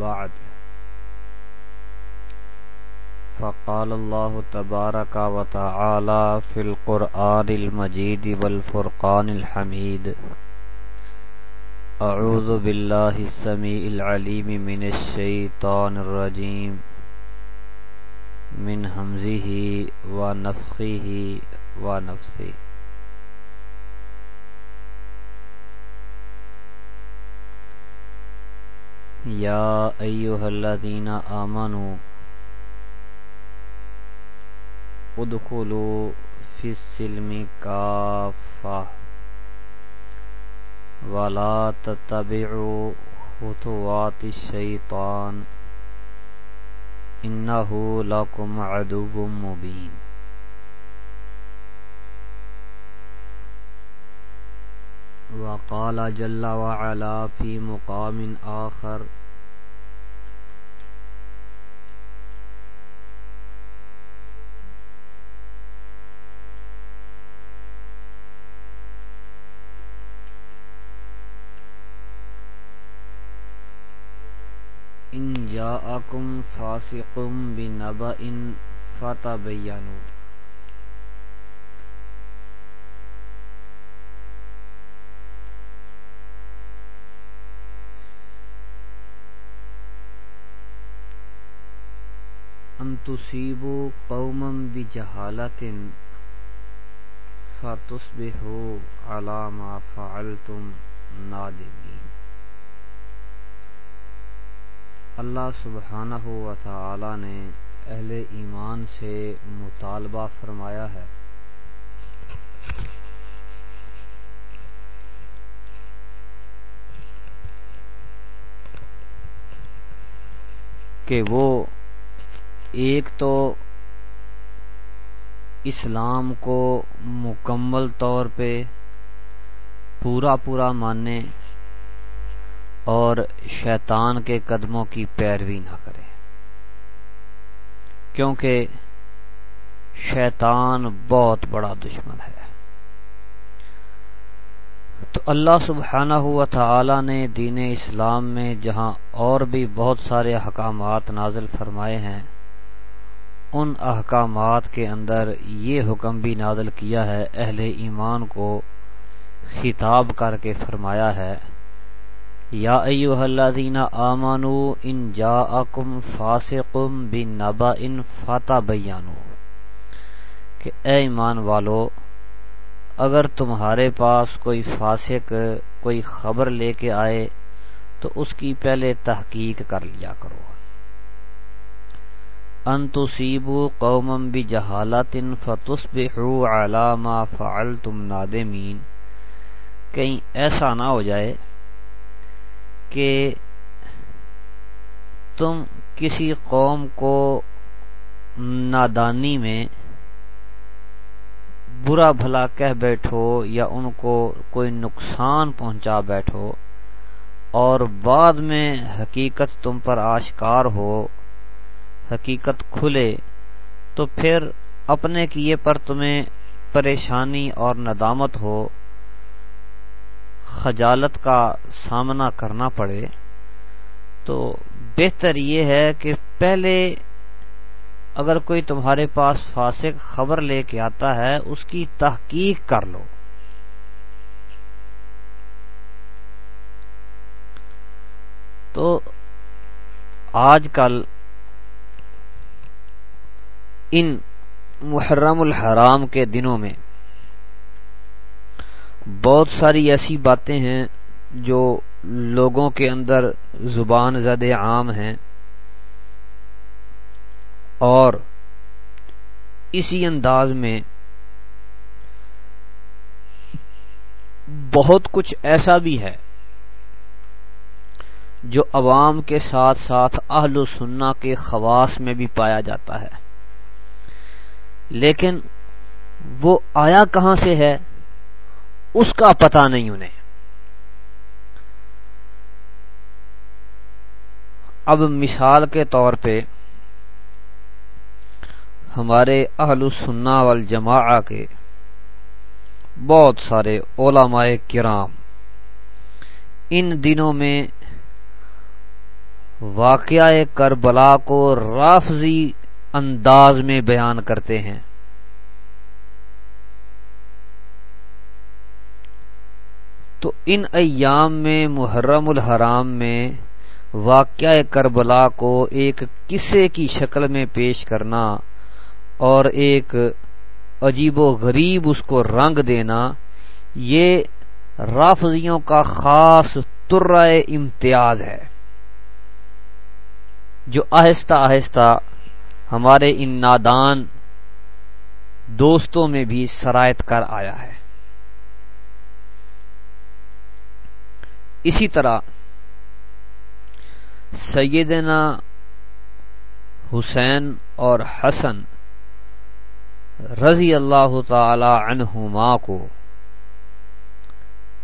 بعد. فقال الله تبارك وتعالى في القرآن المجيد والفرقان الحميد أعوذ بالله السميع العليم من الشيطان الرجيم من همزه ونفخه ونفسه يا أيها الذين آمنوا ادخلوا في السلم كافة ولا تتبعوا خطوات الشيطان إنه لكم عدو مبين وقال جل وعلا في مقام آخر. ان جاءكم فاسق بنبأ فتبينوا. تصيبوا قوما بجهالة فتصبحوا على ما فعلتم نادمين اللہ سبحانہ و تعالی نے اہل ایمان سے مطالبہ فرمایا ہے۔ کہ وہ ایک تو اسلام کو مکمل طور پہ پورا پورا مانے اور شیطان کے قدموں کی پیروی نہ کرے۔ کیونکہ شیطان بہت بڑا دشمن ہے۔ تو اللہ سبحانہ ہوا تعالی نے دین اسلام میں جہاں اور بھی بہت سارے احکامات نازل فرمائے ہیں ان احکامات کے اندر یہ حکم بھی نازل کیا ہے، اہل ایمان کو خطاب کر کے فرمایا ہے، یا ایوہ الذین آمنو ان جاءکم فاسقم بنبا ان فتبینو کہ اے ایمان والو، اگر تمہارے پاس کوئی فاسق، کوئی خبر لے کے آئے تو اس کی پہلے تحقیق کر لیا کرو۔ ان تصیبوا قوما بجہالت فتصبحوا علی ما فعلتم نادمین کہیں ایسا نہ ہو جائے کہ تم کسی قوم کو نادانی میں برا بھلا کہہ بیٹھو یا ان کو کوئی نقصان پہنچا بیٹھو اور بعد میں حقیقت تم پر آشکار ہو حقیقت کھلے، تو پھر اپنے کیے پر تمہیں پریشانی اور ندامت ہو، خجالت کا سامنا کرنا پڑے۔ تو بہتر یہ ہے کہ پہلے اگر کوئی تمہارے پاس فاسق خبر لے کے آتا ہے، اس کی تحقیق کر لو۔ تو آج کل ان محرم الحرام کے دنوں میں بہت ساری ایسی باتیں ہیں جو لوگوں کے اندر زبان زد عام ہیں اور اسی انداز میں بہت کچھ ایسا بھی ہے جو عوام کے ساتھ ساتھ اہل و سننا کے خواص میں بھی پایا جاتا ہے۔ لیکن وہ آیا کہاں سے ہے اس کا پتہ نہیں انہیں۔ اب مثال کے طور پہ ہمارے اہل سننا والجماع کے بہت سارے علماء کرام ان دنوں میں واقعہ کربلا کو رافضی انداز میں بیان کرتے ہیں۔ تو ان ایام میں، محرم الحرام میں واقعہ کربلا کو ایک قصے کی شکل میں پیش کرنا اور ایک عجیب و غریب اس کو رنگ دینا، یہ رافضیوں کا خاص ترائے امتیاز ہے۔ جو آہستہ آہستہ ہمارے ان نادان دوستوں میں بھی سرایت کر آیا ہے۔ اسی طرح سیدنا حسین اور حسن رضی اللہ تعالی عنہما کو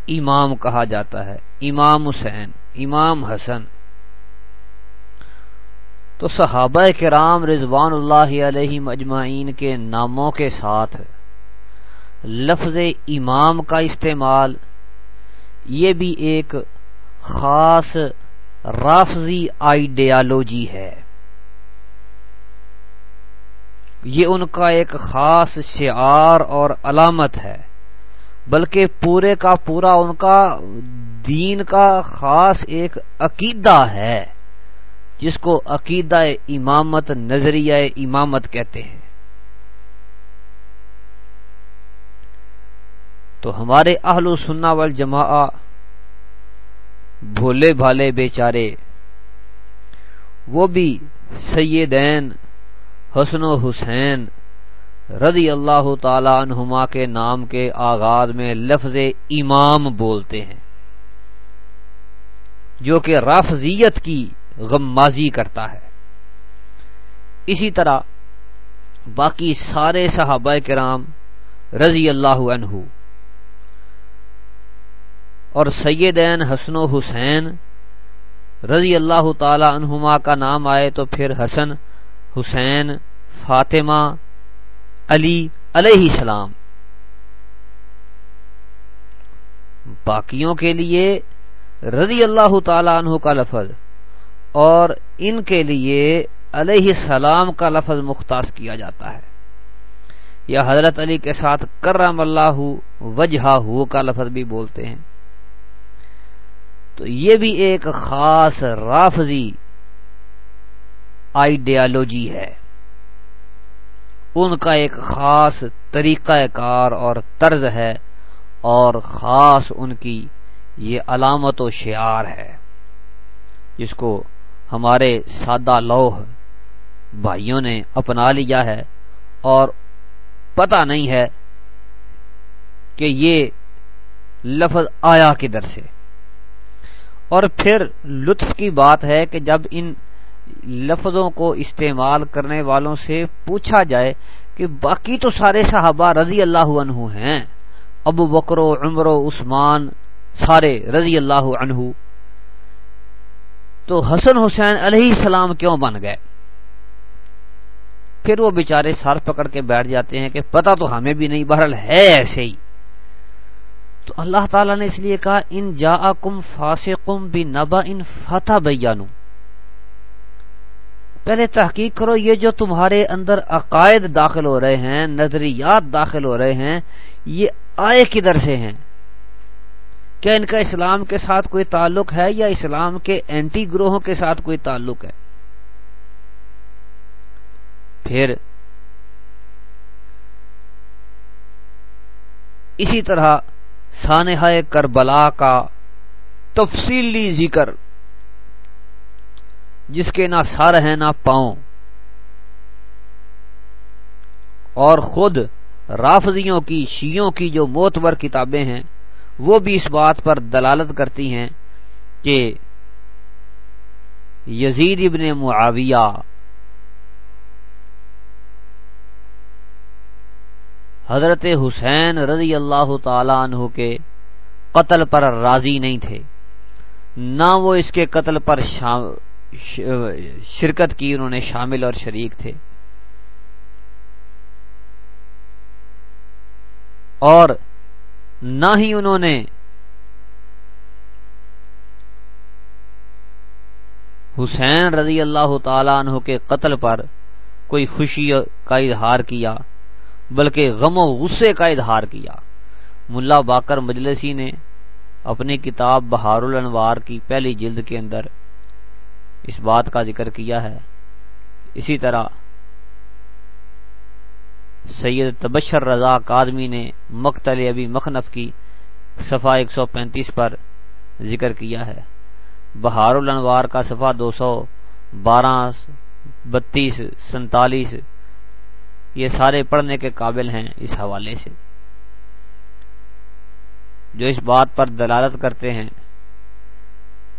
امام کہا جاتا ہے۔ امام حسین، امام حسن۔ تو صحابہ کرام رضوان اللہ علیہ مجمعین کے ناموں کے ساتھ لفظ امام کا استعمال، یہ بھی ایک خاص رافضی آئیڈیالوجی ہے۔ یہ ان کا ایک خاص شعار اور علامت ہے، بلکہ پورے کا پورا ان کا دین کا خاص ایک عقیدہ ہے۔ جس کو عقیدہ امامت، نظریہ امامت کہتے ہیں۔ تو ہمارے اہل و سننا وال جماع بھولے بھالے بیچارے، وہ بھی سیدین حسن و حسین رضی اللہ تعالی عنہما کے نام کے آغاز میں لفظ امام بولتے ہیں، جو کہ رافضیت کی غمازی کرتا ہے۔ اسی طرح باقی سارے صحابہ کرام رضی اللہ عنہ اور سیدین حسن و حسین رضی اللہ تعالی عنہما کا نام آئے تو پھر حسن، حسین، فاطمہ، علی علیہ السلام۔ باقیوں کے لیے رضی اللہ تعالی عنہ کا لفظ اور ان کے لیے علیہ السلام کا لفظ مختص کیا جاتا ہے۔ یا حضرت علی کے ساتھ کرم اللہ وجہ ہو کا لفظ بھی بولتے ہیں۔ تو یہ بھی ایک خاص رافضی آئیڈیالوجی ہے۔ ان کا ایک خاص طریقہ کار اور طرز ہے اور خاص ان کی یہ علامت و شعار ہے۔ جس کو ہمارے سادہ لوہ بھائیوں نے اپنا لیا ہے اور پتہ نہیں ہے کہ یہ لفظ آیا کدھر سے۔ اور پھر لطف کی بات ہے کہ جب ان لفظوں کو استعمال کرنے والوں سے پوچھا جائے کہ باقی تو سارے صحابہ رضی اللہ عنہ ہیں، ابو بکر و عمر و عثمان سارے رضی اللہ عنہ تو حسن حسین علیہ السلام کیوں بن گئے؟ پھر وہ بیچارے سر پکڑ کے بیٹھ جاتے ہیں کہ پتہ تو ہمیں بھی نہیں بہرل ہے ایسے ہی۔ تو اللہ تعالی نے اس لیے کہا، ان جا کم فاسقم بھی نبا ان فتح بیانو پہلے تحقیق کرو، یہ جو تمہارے اندر عقائد داخل ہو رہے ہیں، نظریات داخل ہو رہے ہیں، یہ آئے کدھر سے ہیں؟ کیا ان کا اسلام کے ساتھ کوئی تعلق ہے یا اسلام کے اینٹی گروہوں کے ساتھ کوئی تعلق ہے؟ پھر اسی طرح سانحہ کربلا کا تفصیلی ذکر، جس کے نہ سر ہیں نہ پاؤں، اور خود رافضیوں کی شیوں کی جو موتبر کتابیں ہیں وہ بھی اس بات پر دلالت کرتی ہیں کہ یزید ابن معاویہ حضرت حسین رضی اللہ تعالی عنہ کے قتل پر راضی نہیں تھے۔ نہ وہ اس کے قتل پر شرکت کی انہوں نے شامل اور شریک تھے۔ اور نہ ہی انہوں نے حسین رضی اللہ تعالیٰ عنہ کے قتل پر کوئی خوشی کا اظہار کیا، بلکہ غم و غصے کا اظہار کیا۔ ملا باکر مجلسی نے اپنی کتاب بہار الانوار کی پہلی جلد کے اندر اس بات کا ذکر کیا ہے۔ اسی طرح سید تبشر رضا کادمی نے مقتل ابی مخنف کی صفحہ ایک سو پینتیس پر ذکر کیا ہے۔ بہار الانوار کا صفحہ دو سو بارہ، بتیس سینتالیس یہ سارے پڑھنے کے قابل ہیں اس حوالے سے۔ جو اس بات پر دلالت کرتے ہیں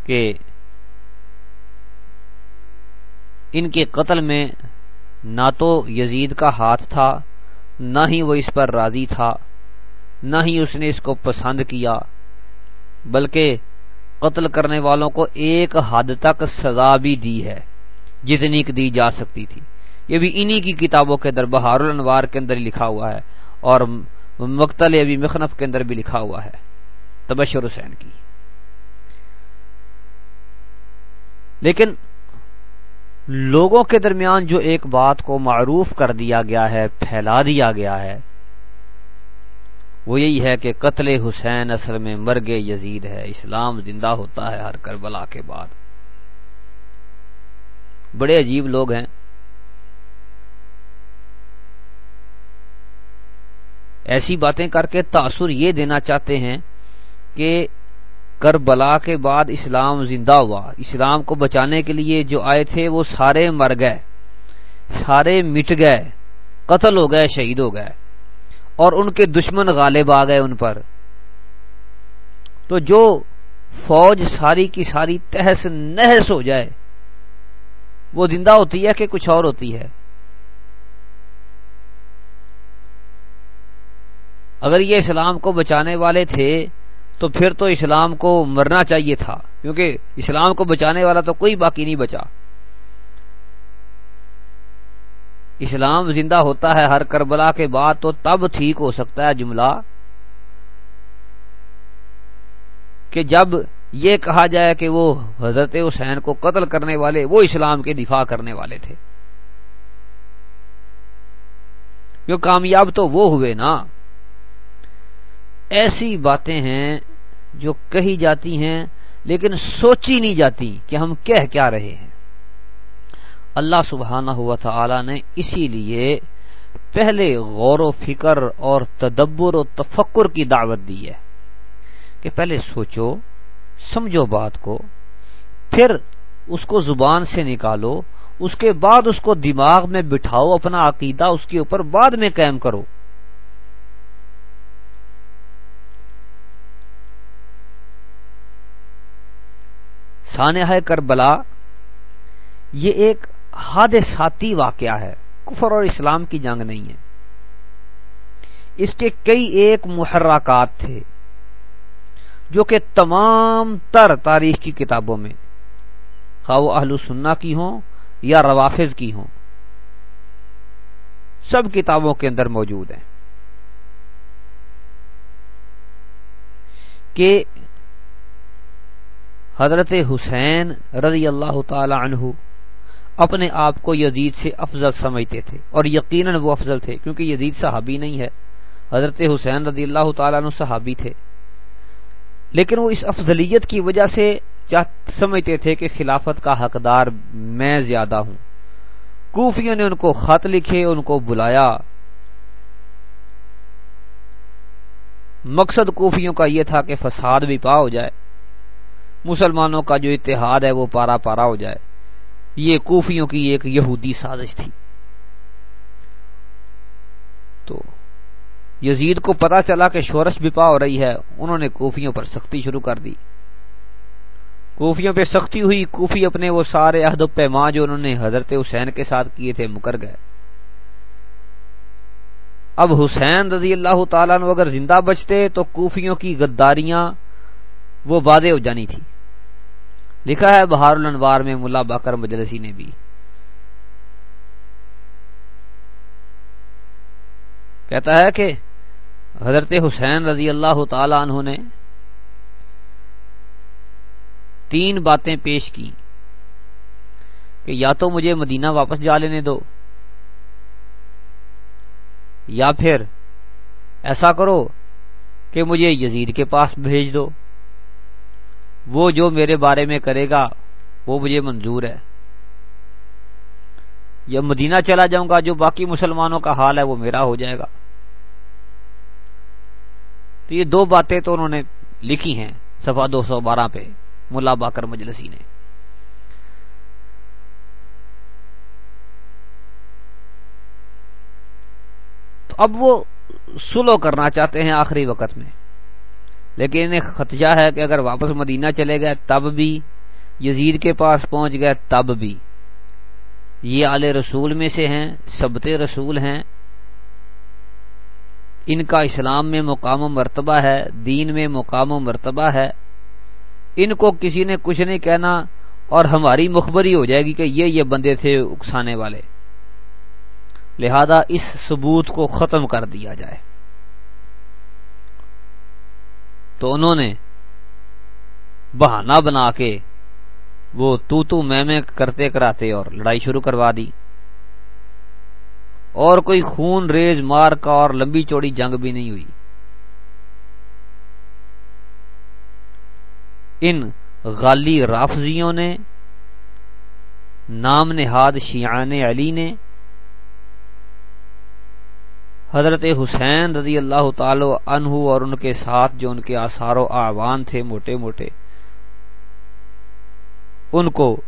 کہ ان کے قتل میں نہ تو یزید کا ہاتھ تھا نہ ہی وہ اس پر راضی تھا، نہ ہی اس نے اس کو پسند کیا، بلکہ قتل کرنے والوں کو ایک حد تک سزا بھی دی ہے، جتنی دی جا سکتی تھی۔ یہ بھی انہی کی کتابوں کے اندر بہار الانوار کے اندر لکھا ہوا ہے، اور مقتل ابھی مخنف کے اندر بھی لکھا ہوا ہے، تبشر حسین کی۔ لیکن لوگوں کے درمیان جو ایک بات کو معروف کر دیا گیا ہے، پھیلا دیا گیا ہے، وہ یہی ہے کہ قتل حسین اصل میں مرگ یزید ہے۔ اسلام زندہ ہوتا ہے ہر کربلا کے بعد۔ بڑے عجیب لوگ ہیں۔ ایسی باتیں کر کے تاثر یہ دینا چاہتے ہیں کہ کربلا کے بعد اسلام زندہ ہوا۔ اسلام کو بچانے کے لیے جو آئے تھے وہ سارے مر گئے، سارے مٹ گئے، قتل ہو گئے، شہید ہو گئے، اور ان کے دشمن غالب آ گئے ان پر۔ تو جو فوج ساری کی ساری تہس نہس ہو جائے، وہ زندہ ہوتی ہے کہ کچھ اور ہوتی ہے؟ اگر یہ اسلام کو بچانے والے تھے تو پھر تو اسلام کو مرنا چاہیے تھا، کیونکہ اسلام کو بچانے والا تو کوئی باقی نہیں بچا۔ اسلام زندہ ہوتا ہے ہر کربلا کے بعد تو تب ٹھیک ہو سکتا ہے جملہ کہ جب یہ کہا جائے کہ وہ حضرت حسین کو قتل کرنے والے، وہ اسلام کے دفاع کرنے والے تھے۔ جو کامیاب تو وہ ہوئے نا۔ ایسی باتیں ہیں جو کہی جاتی ہیں، لیکن سوچی نہیں جاتی کہ ہم کہہ کیا رہے ہیں۔ اللہ سبحانہ ہوا تھا نے اسی لیے پہلے غور و فکر اور تدبر و تفکر کی دعوت دی ہے کہ پہلے سوچو، سمجھو بات کو، پھر اس کو زبان سے نکالو، اس کے بعد اس کو دماغ میں بٹھاؤ، اپنا عقیدہ اس کے اوپر بعد میں قائم کرو۔ سانحہ کربلا، یہ ایک حادثاتی واقعہ ہے۔ کفر اور اسلام کی جنگ نہیں ہے۔ اس کے کئی ایک محرکات تھے، جو کہ تمام تر تاریخ کی کتابوں میں، خواہ وہ اہل سننا کی ہوں یا روافظ کی ہوں، سب کتابوں کے اندر موجود ہیں۔ کہ حضرت حسین رضی اللہ تعالی عنہ اپنے آپ کو یزید سے افضل سمجھتے تھے اور یقیناً وہ افضل تھے کیونکہ یزید صحابی نہیں ہے۔ حضرت حسین رضی اللہ تعالیٰ عنہ صحابی تھے۔ لیکن وہ اس افضلیت کی وجہ سے سمجھتے تھے کہ خلافت کا حقدار میں زیادہ ہوں۔ کوفیوں نے ان کو خط لکھے، ان کو بلایا۔ مقصد کوفیوں کا یہ تھا کہ فساد بھی پا ہو جائے۔ مسلمانوں کا جو اتحاد ہے وہ پارا پارا ہو جائے۔ یہ کوفیوں کی ایک یہودی سازش تھی۔ تو یزید کو پتا چلا کہ شورش بپا ہو رہی ہے، انہوں نے کوفیوں پر سختی شروع کر دی۔ کوفیوں پہ سختی ہوئی، کوفی اپنے وہ سارے عہد و پیما جو انہوں نے حضرت حسین کے ساتھ کیے تھے، مکر گئے۔ اب حسین رضی اللہ تعالیٰ نے اگر زندہ بچتے تو کوفیوں کی غداریاں وہ وعدے ہو جانی تھی۔ لکھا ہے بہار الانوار میں ملا باکر مجلسی نے بھی۔ کہتا ہے کہ حضرت حسین رضی اللہ تعالی عنہ نے تین باتیں پیش کی کہ یا تو مجھے مدینہ واپس جا لینے دو، یا پھر ایسا کرو کہ مجھے یزید کے پاس بھیج دو۔ وہ جو میرے بارے میں کرے گا، وہ مجھے منظور ہے۔ یا مدینہ چلا جاؤں گا، جو باقی مسلمانوں کا حال ہے، وہ میرا ہو جائے گا۔ تو یہ دو باتیں تو انہوں نے لکھی ہیں سفا دو سو بارہ پہ، ملا باکر مجلسی نے۔ تو اب وہ سلو کرنا چاہتے ہیں آخری وقت میں۔ لیکن انہیں خدشہ ہے کہ اگر واپس مدینہ چلے گئے تب بھی، یزید کے پاس پہنچ گئے تب بھی۔ یہ آل رسول میں سے ہیں، سبت رسول ہیں۔ ان کا اسلام میں مقام و مرتبہ ہے، دین میں مقام و مرتبہ ہے۔ ان کو کسی نے کچھ نہیں کہنا اور ہماری مخبری ہو جائے گی کہ یہ یہ بندے تھے اکسانے والے۔ لہذا اس ثبوت کو ختم کر دیا جائے۔ تو انہوں نے بہانہ بنا کے وہ تو تو میں میں کرتے کراتے اور لڑائی شروع کروا دی۔ اور کوئی خون ریز مار کا اور لمبی چوڑی جنگ بھی نہیں ہوئی۔ ان غالی رافضیوں نے، نام نہاد شیعان علی نے حضرت حسین رضی اللہ تعالی عنہ اور ان کے ساتھ جو ان کے آثار و آوان تھے موٹے موٹے، ان کو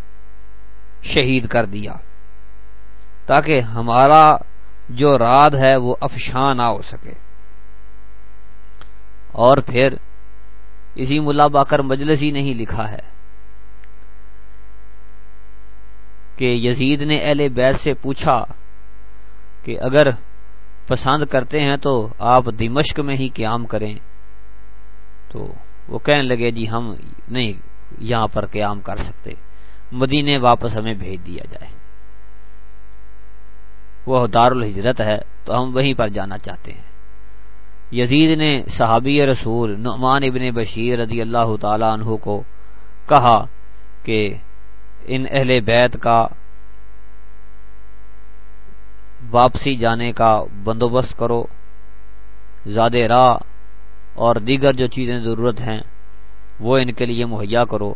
شہید کر دیا تاکہ ہمارا جو راد ہے وہ افشاں نہ ہو سکے۔ اور پھر اسی ملا باکر مجلسی نے ہی لکھا ہے کہ یزید نے اہل بیت سے پوچھا کہ اگر پسند کرتے ہیں تو آپ دمشق میں ہی قیام کریں۔ تو وہ کہنے لگے جی ہم نہیں یہاں پر قیام کر سکتے۔ مدینے واپس ہمیں بھیج دیا جائے۔ وہ دار الحجرت ہے، تو ہم وہیں پر جانا چاہتے ہیں۔ یزید نے صحابی رسول نعمان ابن بشیر رضی اللہ تعالی عنہ کو کہا کہ ان اہل بیت کا واپسی جانے کا بندوبست کرو۔ زیادہ راہ اور دیگر جو چیزیں ضرورت ہیں، وہ ان کے لیے مہیا کرو۔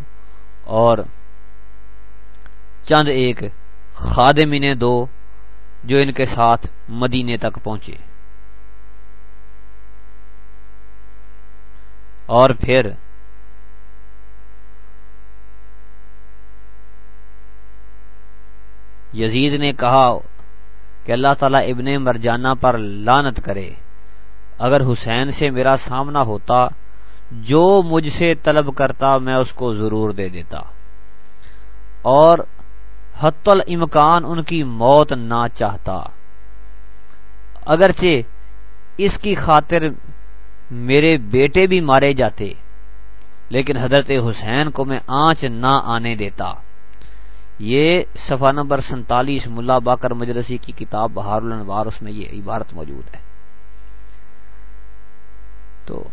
اور چند ایک خادم انہیں دو جو ان کے ساتھ مدینے تک پہنچے۔ اور پھر یزید نے کہا کہ اللہ تعالی ابن مرجانہ پر لانت کرے۔ اگر حسین سے میرا سامنا ہوتا، جو مجھ سے طلب کرتا، میں اس کو ضرور دے دیتا۔ اور حت الامکان ان کی موت نہ چاہتا۔ اگرچہ اس کی خاطر میرے بیٹے بھی مارے جاتے، لیکن حضرت حسین کو میں آنچ نہ آنے دیتا۔ یہ صفحہ نمبر سنتالیس ملا باکر مجلسی کی کتاب بہار الانوار، اس میں یہ عبارت موجود ہے۔ تو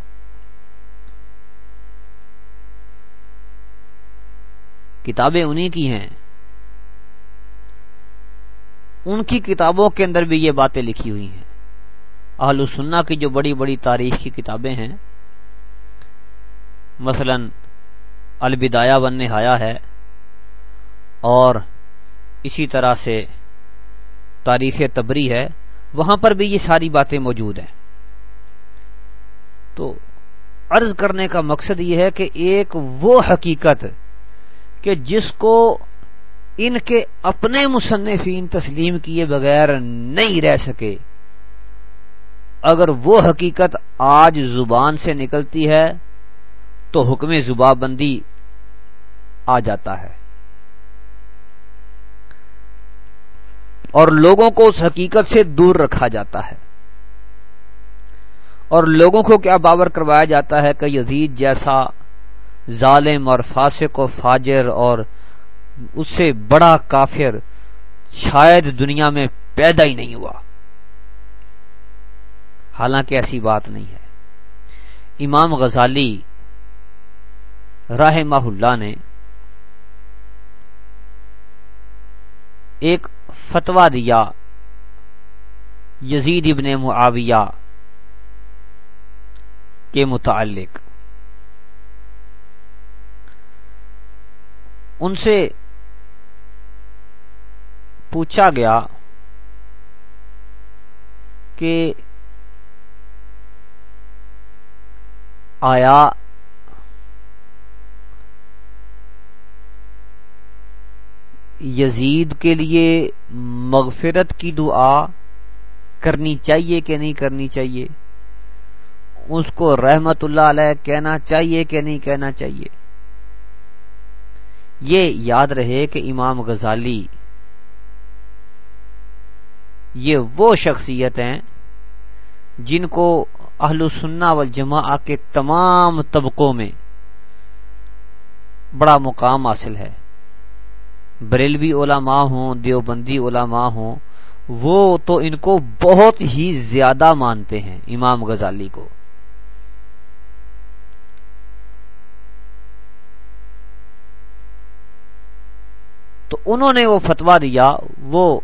کتابیں انہی کی ہیں۔ ان کی کتابوں کے اندر بھی یہ باتیں لکھی ہوئی ہیں۔ اہل سننا کی جو بڑی بڑی تاریخ کی کتابیں ہیں، مثلا البدایہ ون نہایا ہے۔ اور اسی طرح سے تاریخ تبری ہے، وہاں پر بھی یہ ساری باتیں موجود ہیں۔ تو عرض کرنے کا مقصد یہ ہے کہ ایک وہ حقیقت کہ جس کو ان کے اپنے مصنفین تسلیم کیے بغیر نہیں رہ سکے۔ اگر وہ حقیقت آج زبان سے نکلتی ہے، تو حکم زبا بندی آ جاتا ہے۔ اور لوگوں کو اس حقیقت سے دور رکھا جاتا ہے۔ اور لوگوں کو کیا باور کروایا جاتا ہے کہ یزید جیسا ظالم اور فاسق و فاجر اور اس سے بڑا کافر شاید دنیا میں پیدا ہی نہیں ہوا۔ حالانکہ ایسی بات نہیں ہے۔ امام غزالی راہ اللہ نے ایک فتوا دیا یزید ابن معاویہ کے متعلق۔ ان سے پوچھا گیا کہ آیا یزید کے لیے مغفرت کی دعا کرنی چاہیے کہ نہیں کرنی چاہیے؟ اس کو رحمت اللہ علیہ کہنا چاہیے کہ نہیں کہنا چاہیے؟ یہ یاد رہے کہ امام غزالی یہ وہ شخصیت ہیں جن کو اہل سننا والجماع کے تمام طبقوں میں بڑا مقام حاصل ہے۔ بریلوی علماء ہوں، دیوبندی علماء ہوں، وہ تو ان کو بہت ہی زیادہ مانتے ہیں امام غزالی کو۔ تو انہوں نے وہ فتوا دیا، وہ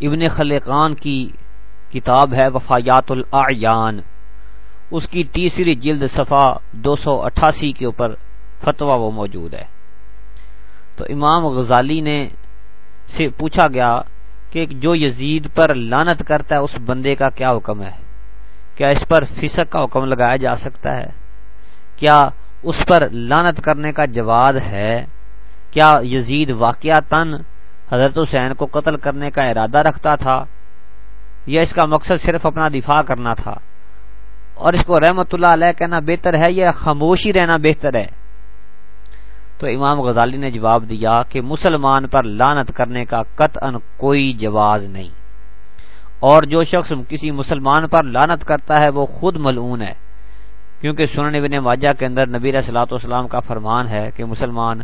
ابن خلقان کی کتاب ہے وفایات الاعیان اس کی تیسری جلد صفحہ دو سو اٹھاسی کے اوپر فتوا وہ موجود ہے۔ تو امام غزالی نے سے پوچھا گیا کہ جو یزید پر لانت کرتا ہے، اس بندے کا کیا حکم ہے؟ کیا اس پر فسق کا حکم لگایا جا سکتا ہے؟ کیا اس پر لانت کرنے کا جواد ہے؟ کیا یزید واقعہ تن حضرت حسین کو قتل کرنے کا ارادہ رکھتا تھا؟ یا اس کا مقصد صرف اپنا دفاع کرنا تھا؟ اور اس کو رحمت اللہ علیہ کہنا بہتر ہے یا خاموشی رہنا بہتر ہے؟ تو امام غزالی نے جواب دیا کہ مسلمان پر لانت کرنے کا قطعا کوئی جواز نہیں۔ اور جو شخص کسی مسلمان پر لانت کرتا ہے وہ خود ملعون ہے۔ کیونکہ سنن بن ماجہ کے اندر نبی صلاحت والسلام کا فرمان ہے کہ مسلمان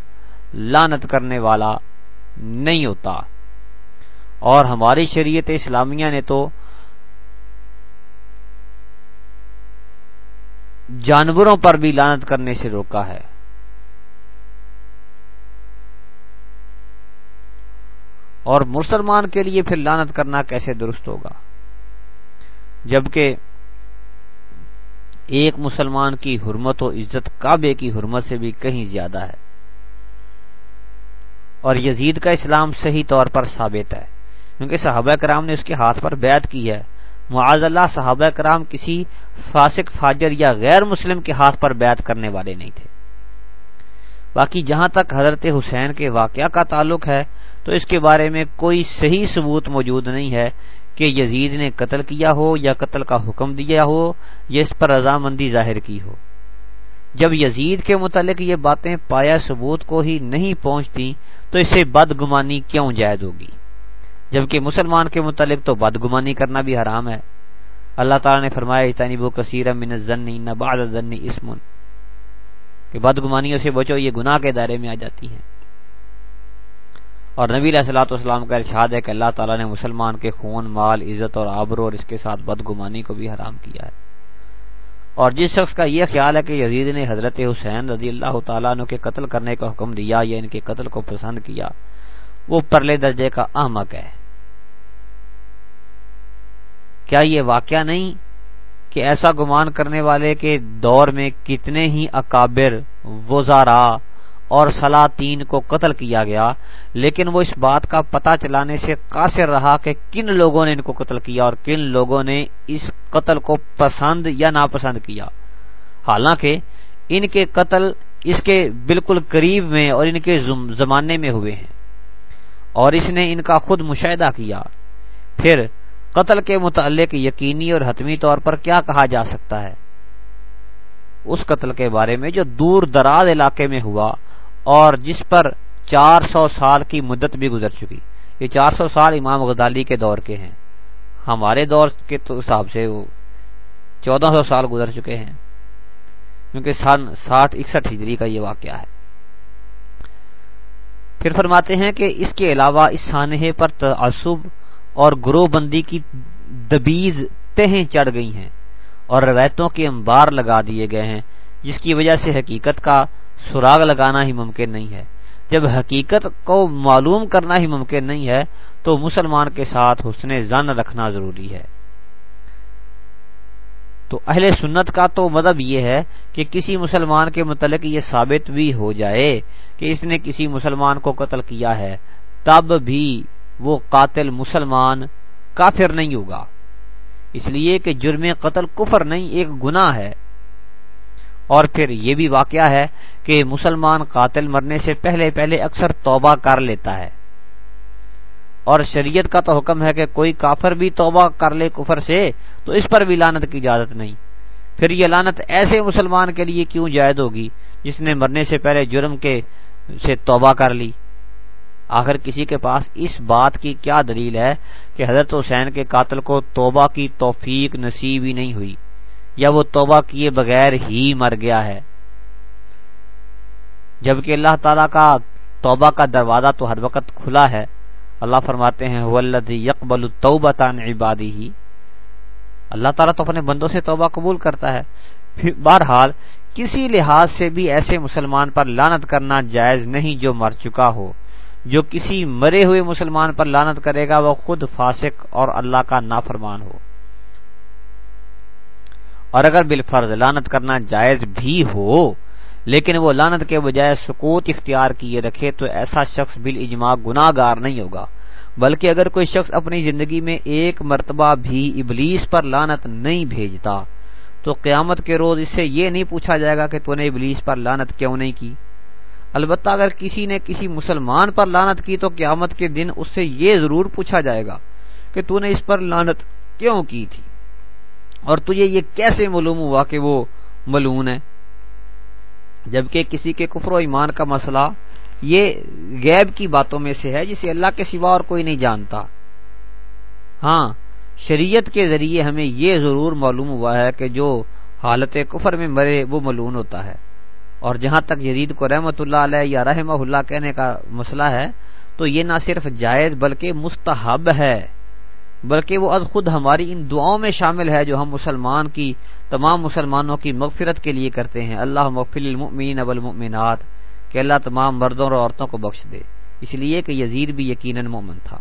لانت کرنے والا نہیں ہوتا۔ اور ہماری شریعت اسلامیہ نے تو جانوروں پر بھی لانت کرنے سے روکا ہے۔ اور مسلمان کے لیے پھر لانت کرنا کیسے درست ہوگا؟ جبکہ ایک مسلمان کی حرمت و عزت کعبے کی حرمت سے بھی کہیں زیادہ ہے۔ اور یزید کا اسلام صحیح طور پر ثابت ہے۔ کیونکہ صحابہ کرام نے اس کے ہاتھ پر بیعت کی ہے۔ معاذ اللہ صحابہ کرام کسی فاسق، فاجر یا غیر مسلم کے ہاتھ پر بیعت کرنے والے نہیں تھے۔ باقی جہاں تک حضرت حسین کے واقعہ کا تعلق ہے تو اس کے بارے میں کوئی صحیح ثبوت موجود نہیں ہے کہ یزید نے قتل کیا ہو یا قتل کا حکم دیا ہو، یا اس پر رضامندی ظاہر کی ہو۔ جب یزید کے متعلق یہ باتیں پایا ثبوت کو ہی نہیں پہنچتی تو اسے بدگمانی کیوں جائز ہوگی؟ جبکہ مسلمان کے متعلق تو بدگمانی کرنا بھی حرام ہے۔ اللہ تعالیٰ نے فرمایا بو کثیر من بعد اسمن کہ بدگمانیوں سے بچو، یہ گناہ کے دائرے میں آ جاتی ہیں۔ اور نبی علیہ السلاۃ والسلام کا ارشاد ہے کہ اللہ تعالیٰ نے مسلمان کے خون، مال، عزت اور آبرو اور اس کے ساتھ بدگمانی کو بھی حرام کیا ہے۔ اور جس شخص کا یہ خیال ہے کہ یزید نے حضرت حسین رضی اللہ تعالیٰ عنہ کے قتل کرنے کا حکم دیا یا ان کے قتل کو پسند کیا، وہ پرلے درجے کا احمق ہے۔ کیا یہ واقعہ نہیں کہ ایسا گمان کرنے والے کے دور میں کتنے ہی اکابر وزارا اور سلاطین کو قتل کیا گیا، لیکن وہ اس بات کا پتہ چلانے سے قاصر رہا کہ کن لوگوں نے ان کو قتل کیا اور کن لوگوں نے اس قتل کو پسند یا ناپسند کیا۔ حالانکہ ان کے قتل اس کے بالکل قریب میں اور ان کے زمانے میں ہوئے ہیں اور اس نے ان کا خود مشاہدہ کیا۔ پھر قتل کے متعلق یقینی اور حتمی طور پر کیا کہا جا سکتا ہے؟ اس قتل کے بارے میں جو دور دراز علاقے میں ہوا اور جس پر چار سو سال کی مدت بھی گزر چکی۔ یہ چار سو سال امام غزالی کے دور کے ہیں۔ ہمارے دور کے تو حساب سے وہ چودہ سو سال گزر چکے ہیں۔ کیونکہ سن ساٹھ اکسٹھ ہجری کا یہ واقعہ ہے۔ پھر فرماتے ہیں کہ اس کے علاوہ اس سانحے پر تعصب اور گروہ بندی کی دبیز تہیں چڑھ گئی ہیں اور روایتوں کے انبار لگا دیے گئے ہیں، جس کی وجہ سے حقیقت کا سراغ لگانا ہی ممکن نہیں ہے۔ جب حقیقت کو معلوم کرنا ہی ممکن نہیں ہے، تو مسلمان کے ساتھ حسن زن رکھنا ضروری ہے۔ تو اہل سنت کا تو مطلب یہ ہے کہ کسی مسلمان کے متعلق یہ ثابت بھی ہو جائے کہ اس نے کسی مسلمان کو قتل کیا ہے، تب بھی وہ قاتل مسلمان کافر نہیں ہوگا۔ اس لیے کہ جرم قتل کفر نہیں، ایک گناہ ہے۔ اور پھر یہ بھی واقعہ ہے کہ مسلمان قاتل مرنے سے پہلے پہلے اکثر توبہ کر لیتا ہے۔ اور شریعت کا تو حکم ہے کہ کوئی کافر بھی توبہ کر لے کفر سے تو اس پر بھی لانت کی اجازت نہیں۔ پھر یہ لانت ایسے مسلمان کے لیے کیوں جائز ہوگی جس نے مرنے سے پہلے جرم کے سے توبہ کر لی؟ آخر کسی کے پاس اس بات کی کیا دلیل ہے کہ حضرت حسین کے قاتل کو توبہ کی توفیق نصیب ہی نہیں ہوئی؟ یا وہ توبہ کیے بغیر ہی مر گیا ہے۔ جبکہ اللہ تعالی کا توبہ کا دروازہ تو ہر وقت کھلا ہے۔ اللہ فرماتے ہیں یقبل عبادی ہی اللہ تعالیٰ تو اپنے بندوں سے توبہ قبول کرتا ہے۔ بہرحال، کسی لحاظ سے بھی ایسے مسلمان پر لانت کرنا جائز نہیں جو مر چکا ہو۔ جو کسی مرے ہوئے مسلمان پر لانت کرے گا، وہ خود فاسق اور اللہ کا نافرمان ہو۔ اور اگر بالفرض لانت کرنا جائز بھی ہو، لیکن وہ لانت کے بجائے سکوت اختیار کیے رکھے، تو ایسا شخص بال اجماع گناہ گار نہیں ہوگا۔ بلکہ اگر کوئی شخص اپنی زندگی میں ایک مرتبہ بھی ابلیس پر لانت نہیں بھیجتا، تو قیامت کے روز اس سے یہ نہیں پوچھا جائے گا کہ تو نے ابلیس پر لانت کیوں نہیں کی۔ البتہ اگر کسی نے کسی مسلمان پر لانت کی، تو قیامت کے دن اس سے یہ ضرور پوچھا جائے گا کہ تو نے اس پر لانت کیوں کی تھی؟ اور تجھے یہ کیسے معلوم ہوا کہ وہ ملون ہے؟ جبکہ کسی کے کفر و ایمان کا مسئلہ یہ غیب کی باتوں میں سے ہے جسے اللہ کے سوا اور کوئی نہیں جانتا۔ ہاں شریعت کے ذریعے ہمیں یہ ضرور معلوم ہوا ہے کہ جو حالت کفر میں مرے وہ ملون ہوتا ہے۔ اور جہاں تک جدید کو رحمت اللہ علیہ یا رحمہ اللہ کہنے کا مسئلہ ہے، تو یہ نہ صرف جائز بلکہ مستحب ہے۔ بلکہ وہ از خود ہماری ان دعاؤں میں شامل ہے جو ہم مسلمان کی، تمام مسلمانوں کی مغفرت کے لیے کرتے ہیں۔ اللہ مغفل المؤمنین والمؤمنات، کہ اللہ تمام مردوں اور عورتوں کو بخش دے۔ اس لیے کہ یزید بھی یقیناً مومن تھا۔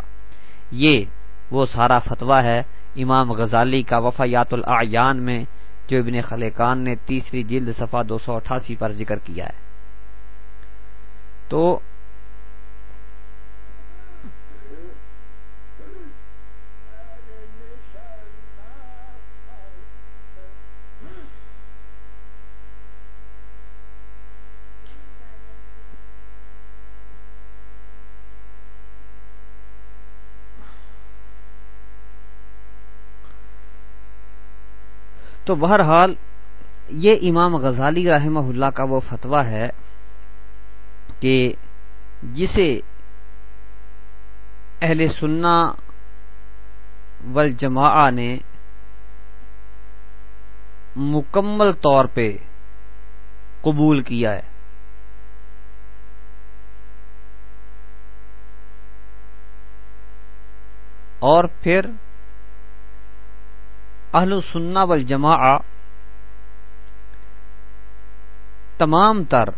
یہ وہ سارا فتویٰ ہے امام غزالی کا وفایات الاعیان میں، جو ابن خلیقان نے تیسری جلد صفحہ دو سو اٹھاسی پر ذکر کیا ہے۔ تو تو بہرحال یہ امام غزالی رحمہ اللہ کا وہ فتویٰ ہے کہ جسے اہل سننا والجماع نے مکمل طور پہ قبول کیا ہے۔ اور پھر اہل سننا والجماع تمام تر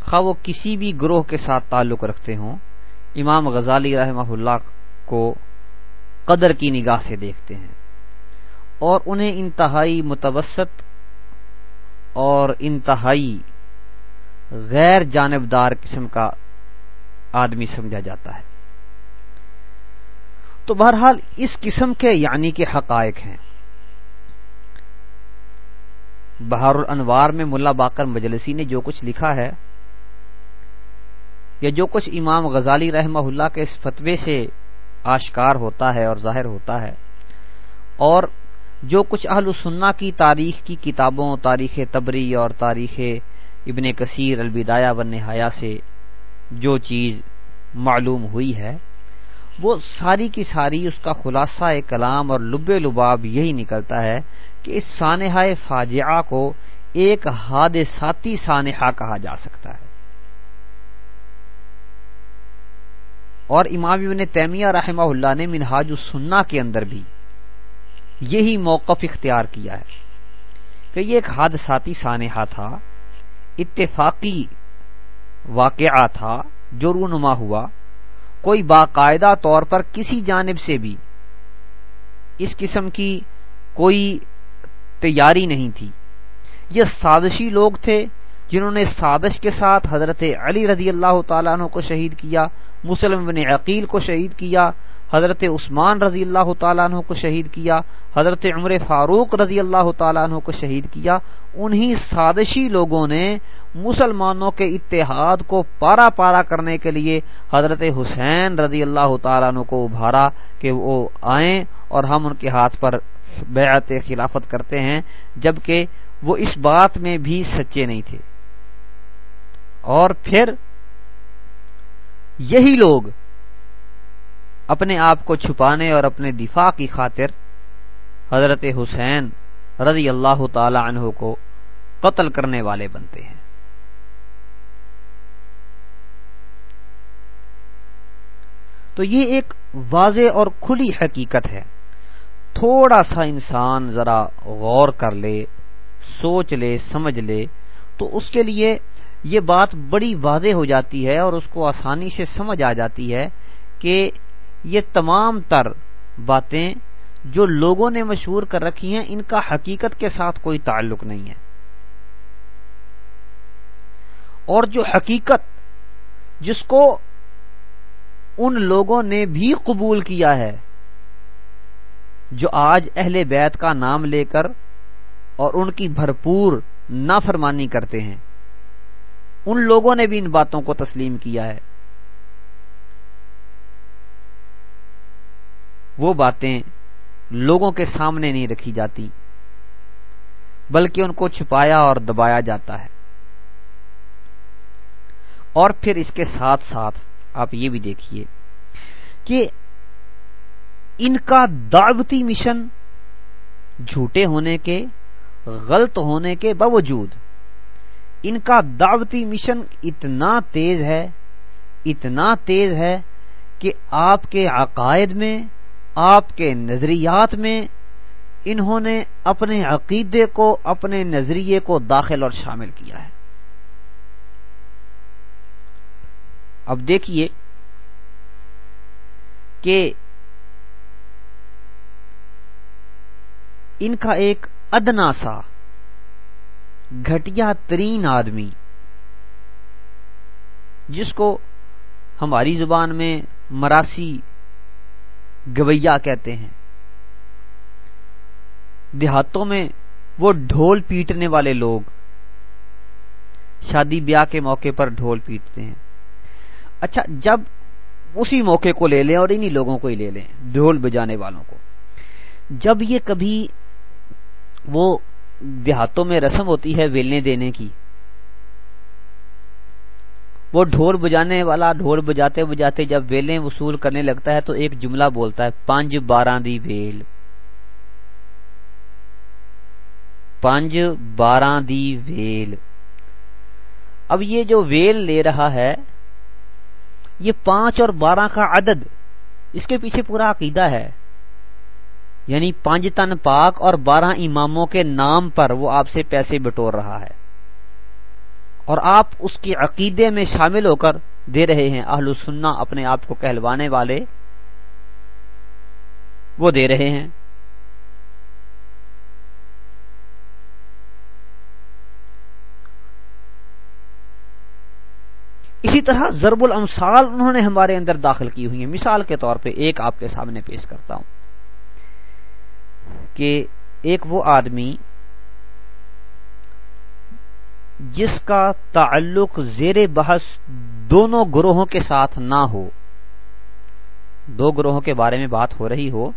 خواہ وہ کسی بھی گروہ کے ساتھ تعلق رکھتے ہوں، امام غزالی رحمہ اللہ کو قدر کی نگاہ سے دیکھتے ہیں اور انہیں انتہائی متوسط اور انتہائی غیر جانبدار قسم کا آدمی سمجھا جاتا ہے۔ تو بہرحال اس قسم کے یعنی کے حقائق ہیں۔ بہار الانوار میں ملا باقر مجلسی نے جو کچھ لکھا ہے، یا جو کچھ امام غزالی رحمہ اللہ کے اس فتوے سے آشکار ہوتا ہے اور ظاہر ہوتا ہے، اور جو کچھ اہل سننا کی تاریخ کی کتابوں، تاریخ تبری اور تاریخ ابن کثیر البدایہ و نہایا سے جو چیز معلوم ہوئی ہے وہ ساری کی ساری اس کا خلاصہ کلام اور لب لباب یہی نکلتا ہے کہ اس سانحہ فاجعہ کو ایک حادثاتی سانحہ کہا جا سکتا ہے۔ اور امام ابن تیمیہ رحمہ اللہ نے منہاج السنہ کے اندر بھی یہی موقف اختیار کیا ہے کہ یہ ایک حادثاتی سانحہ تھا، اتفاقی واقعہ تھا جو رونما ہوا۔ کوئی باقاعدہ طور پر کسی جانب سے بھی اس قسم کی کوئی تیاری نہیں تھی۔ یہ سازشی لوگ تھے جنہوں نے سازش کے ساتھ حضرت علی رضی اللہ تعالیٰ عنہ کو شہید کیا، مسلم بن عقیل کو شہید کیا، حضرت عثمان رضی اللہ تعالیٰ عنہ کو شہید کیا، حضرت عمر فاروق رضی اللہ تعالیٰ عنہ کو شہید کیا، انہی سازشی لوگوں نے مسلمانوں کے اتحاد کو پارا پارا کرنے کے لیے حضرت حسین رضی اللہ تعالیٰ عنہ کو ابھارا کہ وہ آئیں اور ہم ان کے ہاتھ پر بیعت خلافت کرتے ہیں، جبکہ وہ اس بات میں بھی سچے نہیں تھے۔ اور پھر یہی لوگ اپنے آپ کو چھپانے اور اپنے دفاع کی خاطر حضرت حسین رضی اللہ تعالی عنہ کو قتل کرنے والے بنتے ہیں۔ تو یہ ایک واضح اور کھلی حقیقت ہے۔ تھوڑا سا انسان ذرا غور کر لے، سوچ لے، سمجھ لے، تو اس کے لیے یہ بات بڑی واضح ہو جاتی ہے اور اس کو آسانی سے سمجھ آ جاتی ہے کہ یہ تمام تر باتیں جو لوگوں نے مشہور کر رکھی ہیں، ان کا حقیقت کے ساتھ کوئی تعلق نہیں ہے۔ اور جو حقیقت جس کو ان لوگوں نے بھی قبول کیا ہے، جو آج اہل بیت کا نام لے کر اور ان کی بھرپور نافرمانی کرتے ہیں۔ ان لوگوں نے بھی ان باتوں کو تسلیم کیا ہے۔ وہ باتیں لوگوں کے سامنے نہیں رکھی جاتی، بلکہ ان کو چھپایا اور دبایا جاتا ہے۔ اور پھر اس کے ساتھ ساتھ آپ یہ بھی دیکھیے کہ ان کا دعوتی مشن جھوٹے ہونے کے، غلط ہونے کے باوجود ان کا دعوتی مشن اتنا تیز ہے، اتنا تیز ہے کہ آپ کے عقائد میں، آپ کے نظریات میں انہوں نے اپنے عقیدے کو، اپنے نظریے کو داخل اور شامل کیا ہے۔ اب دیکھیے کہ ان کا ایک ادنا سا گھٹیا ترین آدمی جس کو ہماری زبان میں مراسی گویا کہتے ہیں۔ دیہاتوں میں وہ ڈھول پیٹنے والے لوگ شادی بیاہ کے موقع پر ڈھول پیٹتے ہیں۔ اچھا جب اسی موقع کو لے لیں اور انہی لوگوں کو ہی لے لیں، ڈھول بجانے والوں کو، جب یہ کبھی وہ دیہاتوں میں رسم ہوتی ہے ویلنے دینے کی۔ وہ ڈھول بجانے والا ڈھول بجاتے بجاتے جب ویلیں وصول کرنے لگتا ہے تو ایک جملہ بولتا ہے، پانچ بارہ دی ویل۔ پانچ بارہ دی ویل۔ اب یہ جو ویل لے رہا ہے، یہ پانچ اور بارہ کا عدد، اس کے پیچھے پورا عقیدہ ہے۔ یعنی پانچ تن پاک اور بارہ اماموں کے نام پر وہ آپ سے پیسے بٹور رہا ہے۔ اور آپ اس کی عقیدے میں شامل ہو کر دے رہے ہیں، اہل سننا اپنے آپ کو کہلوانے والے۔ وہ دے رہے ہیں۔ اسی طرح ضرب الامثال انہوں نے ہمارے اندر داخل کی ہوئی ہیں۔ مثال کے طور پہ ایک آپ کے سامنے پیش کرتا ہوں۔ کہ ایک وہ آدمی جس کا تعلق زیر بحث دونوں گروہوں کے ساتھ نہ ہو، دو گروہوں کے بارے میں بات ہو رہی ہو،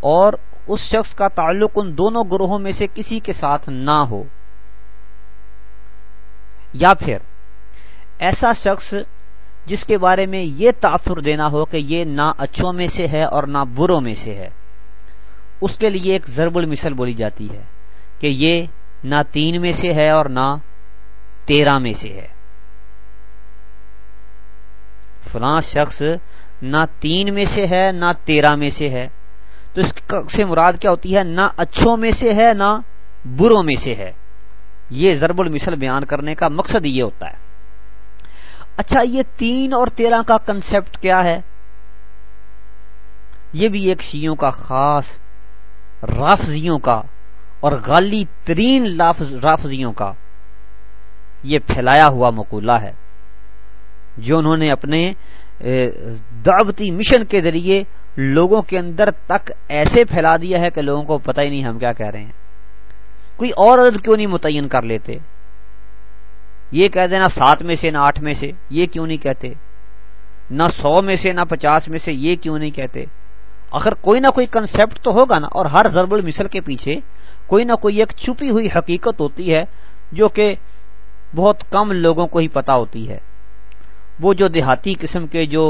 اور اس شخص کا تعلق ان دونوں گروہوں میں سے کسی کے ساتھ نہ ہو، یا پھر ایسا شخص جس کے بارے میں یہ تاثر دینا ہو کہ یہ نہ اچھوں میں سے ہے اور نہ بروں میں سے ہے۔ اس کے لیے ایک ضرب المثل بولی جاتی ہے کہ یہ نہ تین میں سے ہے اور نہ تیرہ میں سے ہے۔ فلاں شخص نہ تین میں سے ہے، نہ تیرہ میں سے ہے۔ تو اس سے مراد کیا ہوتی ہے؟ نہ اچھوں میں سے ہے، نہ بروں میں سے ہے۔ یہ ضرب المثل بیان کرنے کا مقصد یہ ہوتا ہے۔ اچھا یہ تین اور تیرہ کا کنسپٹ کیا ہے؟ یہ بھی ایک شیوں کا خاص رافضیوں کا اور غالی ترین رافضیوں کا یہ پھیلایا ہوا مقولہ ہے، جو انہوں نے اپنے دعوتی مشن کے ذریعے لوگوں کے اندر تک ایسے پھیلا دیا ہے کہ لوگوں کو پتہ ہی نہیں ہم کیا کہہ رہے ہیں۔ کوئی اور عدد کیوں نہیں متعین کر لیتے؟ یہ کہہ دینا سات میں سے نہ آٹھ میں سے، یہ کیوں نہیں کہتے؟ نہ سو میں سے نہ پچاس میں سے، یہ کیوں نہیں کہتے؟ آخر کوئی نہ کوئی کنسپٹ تو ہوگا نا، اور ہر ضرب المثل کے پیچھے کوئی نہ کوئی ایک چھپی ہوئی حقیقت ہوتی ہے جو کہ بہت کم لوگوں کو ہی پتا ہوتی ہے۔ وہ جو دیہاتی قسم کے جو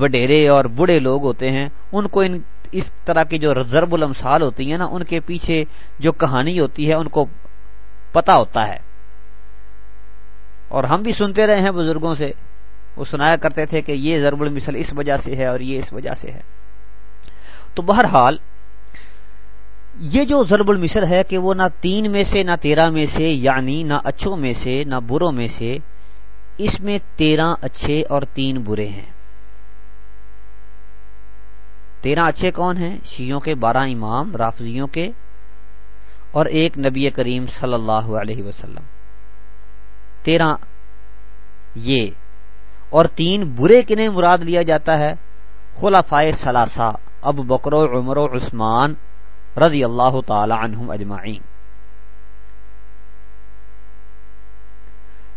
وڈیرے اور بڑے لوگ ہوتے ہیں، ان کو ان، اس طرح کی جو ضرب الامثال ہوتی ہیں نا، ان کے پیچھے جو کہانی ہوتی ہے، ان کو پتا ہوتا ہے۔ اور ہم بھی سنتے رہے ہیں بزرگوں سے، وہ سنایا کرتے تھے کہ یہ ضرب المثل اس وجہ سے ہے اور یہ اس وجہ سے ہے۔ تو بہرحال یہ جو ضرب المثل ہے کہ وہ نہ تین میں سے نہ تیرہ میں سے یعنی نہ اچھوں میں سے، نہ بروں میں سے، اس میں تیرہ اچھے اور تین برے ہیں۔ تیرہ اچھے کون ہیں؟ شیوں کے بارہ امام، رافضیوں کے اور ایک نبی کریم صلی اللہ علیہ وسلم۔ تیرہ یہ اور تین برے کنہیں مراد لیا جاتا ہے؟ خلافائے سلاسا اب بکرو عمر و عثمان رضی اللہ تعالی عنہم اجمعین۔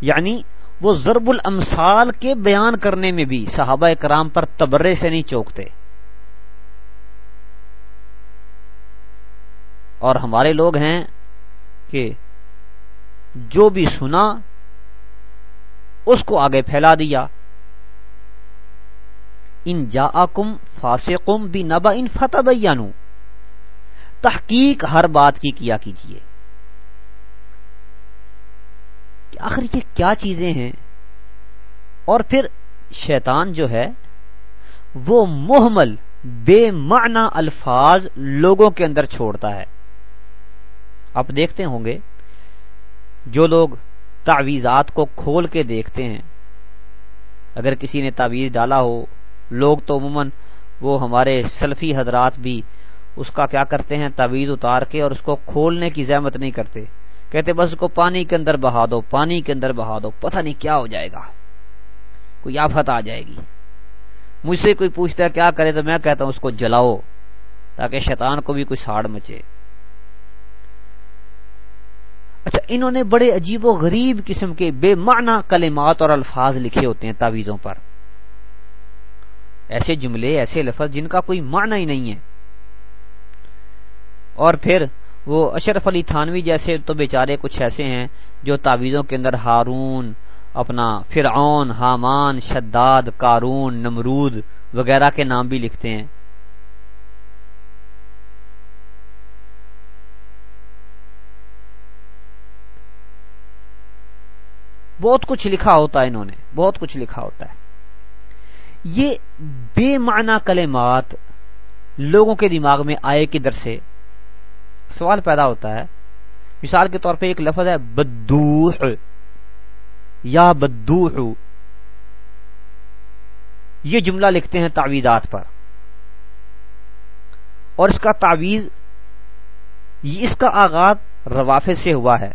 یعنی وہ ضرب الامثال کے بیان کرنے میں بھی صحابہ کرام پر تبرے سے نہیں چوکتے۔ اور ہمارے لوگ ہیں کہ جو بھی سنا اس کو آگے پھیلا دیا۔ ان جا کم فاسقم بھی نبا ان فتح تحقیق ہر بات کی کیا کیجیے آخر یہ کیا چیزیں ہیں؟ اور پھر شیطان جو ہے، وہ محمل، بے معنی الفاظ لوگوں کے اندر چھوڑتا ہے۔ آپ دیکھتے ہوں گے، جو لوگ تعویزات کو کھول کے دیکھتے ہیں، اگر کسی نے تعویذ ڈالا ہو لوگ تو عموماً وہ ہمارے سلفی حضرات بھی اس کا کیا کرتے ہیں، تعویذ اتار کے اور اس کو کھولنے کی زحمت نہیں کرتے۔ کہتے بس اس کو پانی کے اندر بہا دو، پانی کے اندر بہا دو، پتہ نہیں کیا ہو جائے گا۔ کوئی آفت آ جائے گی۔ مجھ سے کوئی پوچھتا ہے، کیا کرے؟ تو میں کہتا ہوں اس کو جلاؤ تاکہ شیطان کو بھی کوئی ساڑ مچے۔ اچھا انہوں نے بڑے عجیب و غریب قسم کے بے معنی کلمات اور الفاظ لکھے ہوتے ہیں تعویذوں پر۔ ایسے جملے، ایسے لفظ جن کا کوئی معنی ہی نہیں ہے۔ اور پھر وہ اشرف علی تھانوی جیسے تو بیچارے کچھ ایسے ہیں جو تعویذوں کے اندر ہارون، اپنا فرعون، حامان، شداد کارون نمرود وغیرہ کے نام بھی لکھتے ہیں۔ بہت کچھ لکھا ہوتا ہے انہوں نے، بہت کچھ لکھا ہوتا ہے۔ یہ بے معنی کلمات لوگوں کے دماغ میں آئے کدھر سے سوال پیدا ہوتا ہے۔ مثال کے طور پہ ایک لفظ ہے بدوح۔ یا بدوح۔ یہ جملہ لکھتے ہیں تعویذات پر۔ اور اس کا تعویذ اس کا آغاز روافظ سے ہوا ہے۔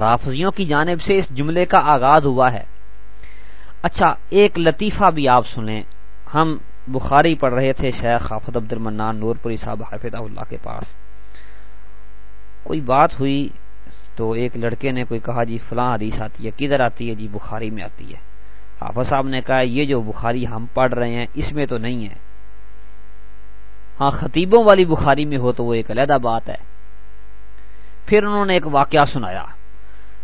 رافضیوں کی جانب سے اس جملے کا آغاز ہوا ہے۔ اچھا ایک لطیفہ بھی آپ سنیں۔ ہم بخاری پڑھ رہے تھے شیخ خافت عبد المنان نور پوری صاحب حافظ اللہ کے پاس۔ کوئی بات ہوئی تو ایک لڑکے نے کوئی کہا جی فلاں حدیث آتی ہے، کدھر آتی ہے؟ جی بخاری میں آتی ہے۔ حافظ صاحب نے کہا، یہ جو بخاری ہم پڑھ رہے ہیں، اس میں تو نہیں ہے۔ ہاں خطیبوں والی بخاری میں ہو تو وہ ایک علیحدہ بات ہے۔ پھر انہوں نے ایک واقعہ سنایا۔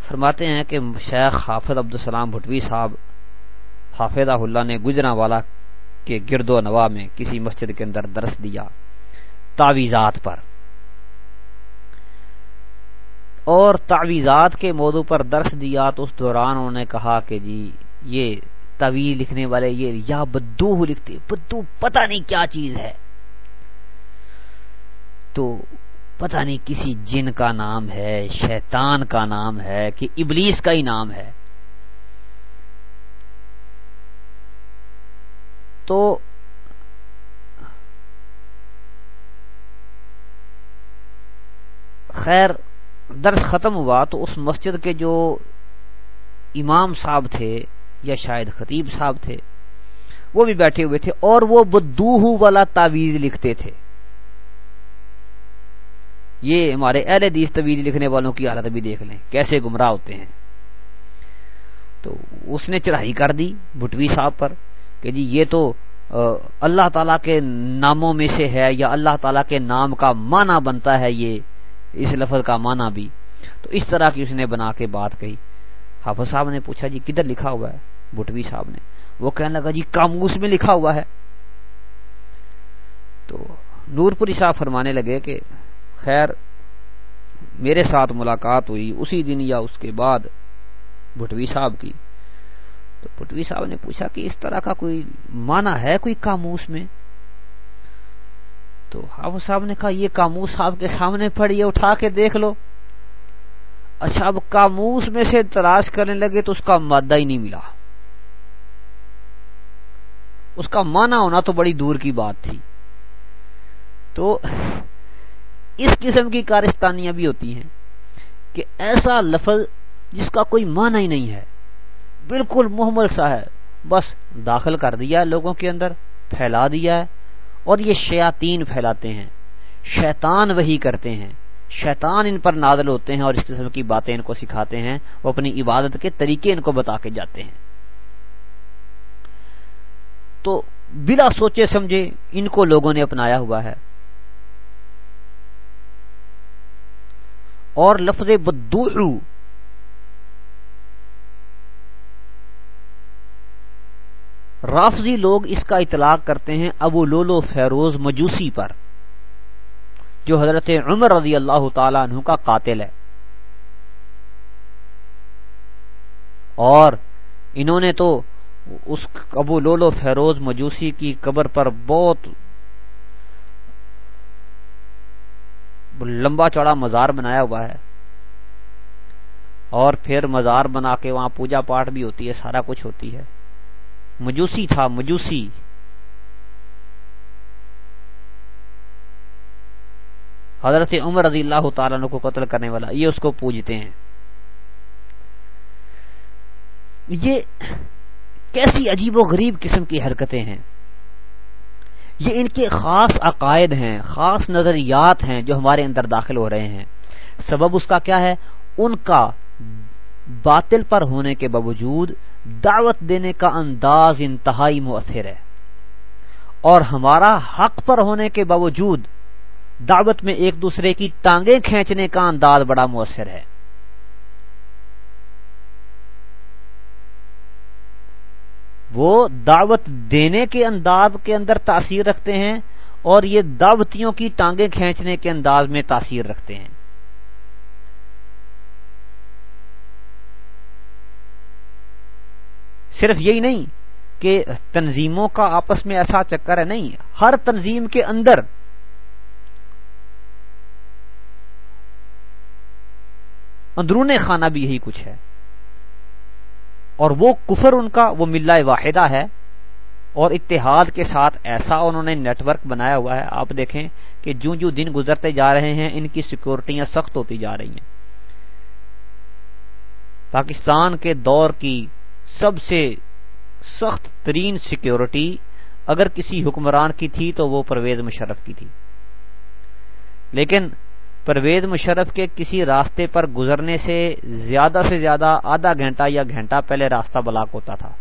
فرماتے ہیں کہ شیخ حافظ عبد السلام بھٹوی صاحب حافظ اللہ نے گجرا والا کے گرد و نوا میں کسی مسجد کے اندر درس دیا تعویزات پر۔ اور تعویزات کے موضوع پر درس دیا تو اس دوران انہوں نے کہا کہ جی یہ طویل لکھنے والے، یہ یا بدو لکھتے، بدو پتہ نہیں کیا چیز ہے۔ تو پتہ نہیں کسی جن کا نام ہے، شیطان کا نام ہے، کہ ابلیس کا ہی نام ہے۔ تو خیر درس ختم ہوا تو اس مسجد کے جو امام صاحب تھے یا شاید خطیب صاحب تھے، وہ بھی بیٹھے ہوئے تھے اور وہ بدوہ والا تعویذ لکھتے تھے۔ یہ ہمارے اہل حدیث طویل لکھنے والوں کی حالت بھی دیکھ لیں، کیسے گمراہ ہوتے ہیں۔ تو اس نے چڑھائی کر دی بٹوی صاحب پر۔ کہ جی یہ تو اللہ تعالی کے ناموں میں سے ہے یا اللہ تعالی کے نام کا معنی بنتا ہے یہ، اس لفظ کا معنی بھی۔ تو اس طرح کی اس نے بنا کے بات کہی۔ حافظ صاحب نے پوچھا جی کدھر لکھا ہوا ہے؟ بٹوی صاحب نے۔ وہ کہنے لگا جی کاموس میں لکھا ہوا ہے۔ تو نور پوری صاحب فرمانے لگے کہ، خیر، میرے ساتھ ملاقات ہوئی اسی دن یا اس کے بعد بٹوی صاحب کی۔ تو بٹوی صاحب نے پوچھا کہ اس طرح کا کوئی مانا ہے کوئی کاموس میں؟ تو حافظ صاحب نے کہا، یہ کاموس صاحب کے سامنے پڑی اٹھا کے دیکھ لو۔ اچھا اب کاموس میں سے تلاش کرنے لگے تو اس کا مادہ ہی نہیں ملا۔ اس کا مانا ہونا تو بڑی دور کی بات تھی۔ تو اس قسم کی کارستانیاں بھی ہوتی ہیں کہ ایسا لفظ جس کا کوئی معنی ہی نہیں ہے۔ بالکل محمل سا ہے۔ بس داخل کر دیا لوگوں کے اندر، پھیلا دیا ہے۔ اور یہ شیاطین پھیلاتے ہیں۔ شیطان وہی کرتے ہیں۔ شیطان ان پر نادل ہوتے ہیں اور اس قسم کی باتیں ان کو سکھاتے ہیں۔ وہ اپنی عبادت کے طریقے ان کو بتا کے جاتے ہیں۔ تو بلا سوچے سمجھے ان کو لوگوں نے اپنایا ہوا ہے۔ اور لفظ بدو رافضی لوگ اس کا اطلاق کرتے ہیں ابو لولو فیروز مجوسی پر، جو حضرت عمر رضی اللہ تعالی عنہ کا قاتل ہے۔ اور انہوں نے تو اس ابو لولو فیروز مجوسی کی قبر پر بہت لمبا چوڑا مزار بنایا ہوا ہے۔ اور پھر مزار بنا کے وہاں پوجا پاٹ بھی ہوتی ہے، سارا کچھ ہوتی ہے۔ مجوسی تھا، مجوسی۔ حضرت عمر رضی اللہ تعالیٰ کو قتل کرنے والا، یہ اس کو پوجتے ہیں۔ یہ کیسی عجیب و غریب قسم کی حرکتیں ہیں۔ یہ ان کے خاص عقائد ہیں، خاص نظریات ہیں جو ہمارے اندر داخل ہو رہے ہیں۔ سبب اس کا کیا ہے؟ ان کا باطل پر ہونے کے باوجود دعوت دینے کا انداز انتہائی مؤثر ہے۔ اور ہمارا حق پر ہونے کے باوجود دعوت میں ایک دوسرے کی ٹانگیں کھینچنے کا انداز بڑا مؤثر ہے۔ وہ دعوت دینے کے انداز کے اندر تاثیر رکھتے ہیں اور یہ دعوتیوں کی ٹانگیں کھینچنے کے انداز میں تاثیر رکھتے ہیں۔ صرف یہی نہیں کہ تنظیموں کا آپس میں ایسا چکر ہے نہیں، ہر تنظیم کے اندر۔ اندرون خانہ بھی یہی کچھ ہے۔ اور وہ کفر ان کا، وہ ملا واحدہ ہے۔ اور اتحاد کے ساتھ ایسا انہوں نے نیٹ ورک بنایا ہوا ہے۔ آپ دیکھیں کہ جو جو دن گزرتے جا رہے ہیں، ان کی سیکورٹیاں سخت ہوتی جا رہی ہیں۔ پاکستان کے دور کی سب سے سخت ترین سیکیورٹی اگر کسی حکمران کی تھی تو وہ پرویز مشرف کی تھی۔ لیکن پرویز مشرف کے کسی راستے پر گزرنے سے زیادہ سے زیادہ آدھا گھنٹہ یا گھنٹہ پہلے راستہ بلاک ہوتا تھا۔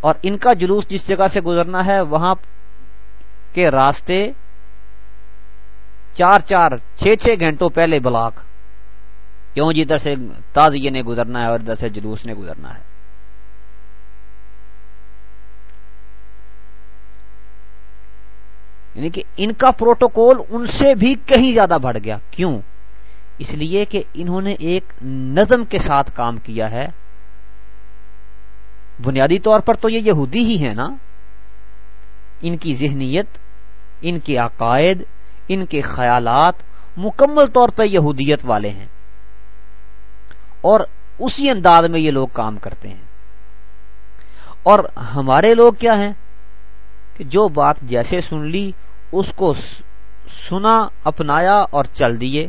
اور ان کا جلوس جس جگہ سے گزرنا ہے، وہاں کے راستے چار چار، چھ چھ گھنٹوں پہلے بلاک۔ کیوں جی ادھر سے تازیے نے گزرنا ہے اور ادھر سے جلوس نے گزرنا ہے؟ یعنی کہ ان کا پروٹوکول ان سے بھی کہیں زیادہ بڑھ گیا۔ کیوں؟ اس لیے کہ انہوں نے ایک نظم کے ساتھ کام کیا ہے۔ بنیادی طور پر تو یہ یہودی ہی ہے نا؟ ان کی ذہنیت، ان کے عقائد، ان کے خیالات مکمل طور پر یہودیت والے ہیں۔ اور اسی انداز میں یہ لوگ کام کرتے ہیں۔ اور ہمارے لوگ کیا ہیں؟ کہ جو بات جیسے سن لی، اس کو سنا، اپنایا اور چل دیے۔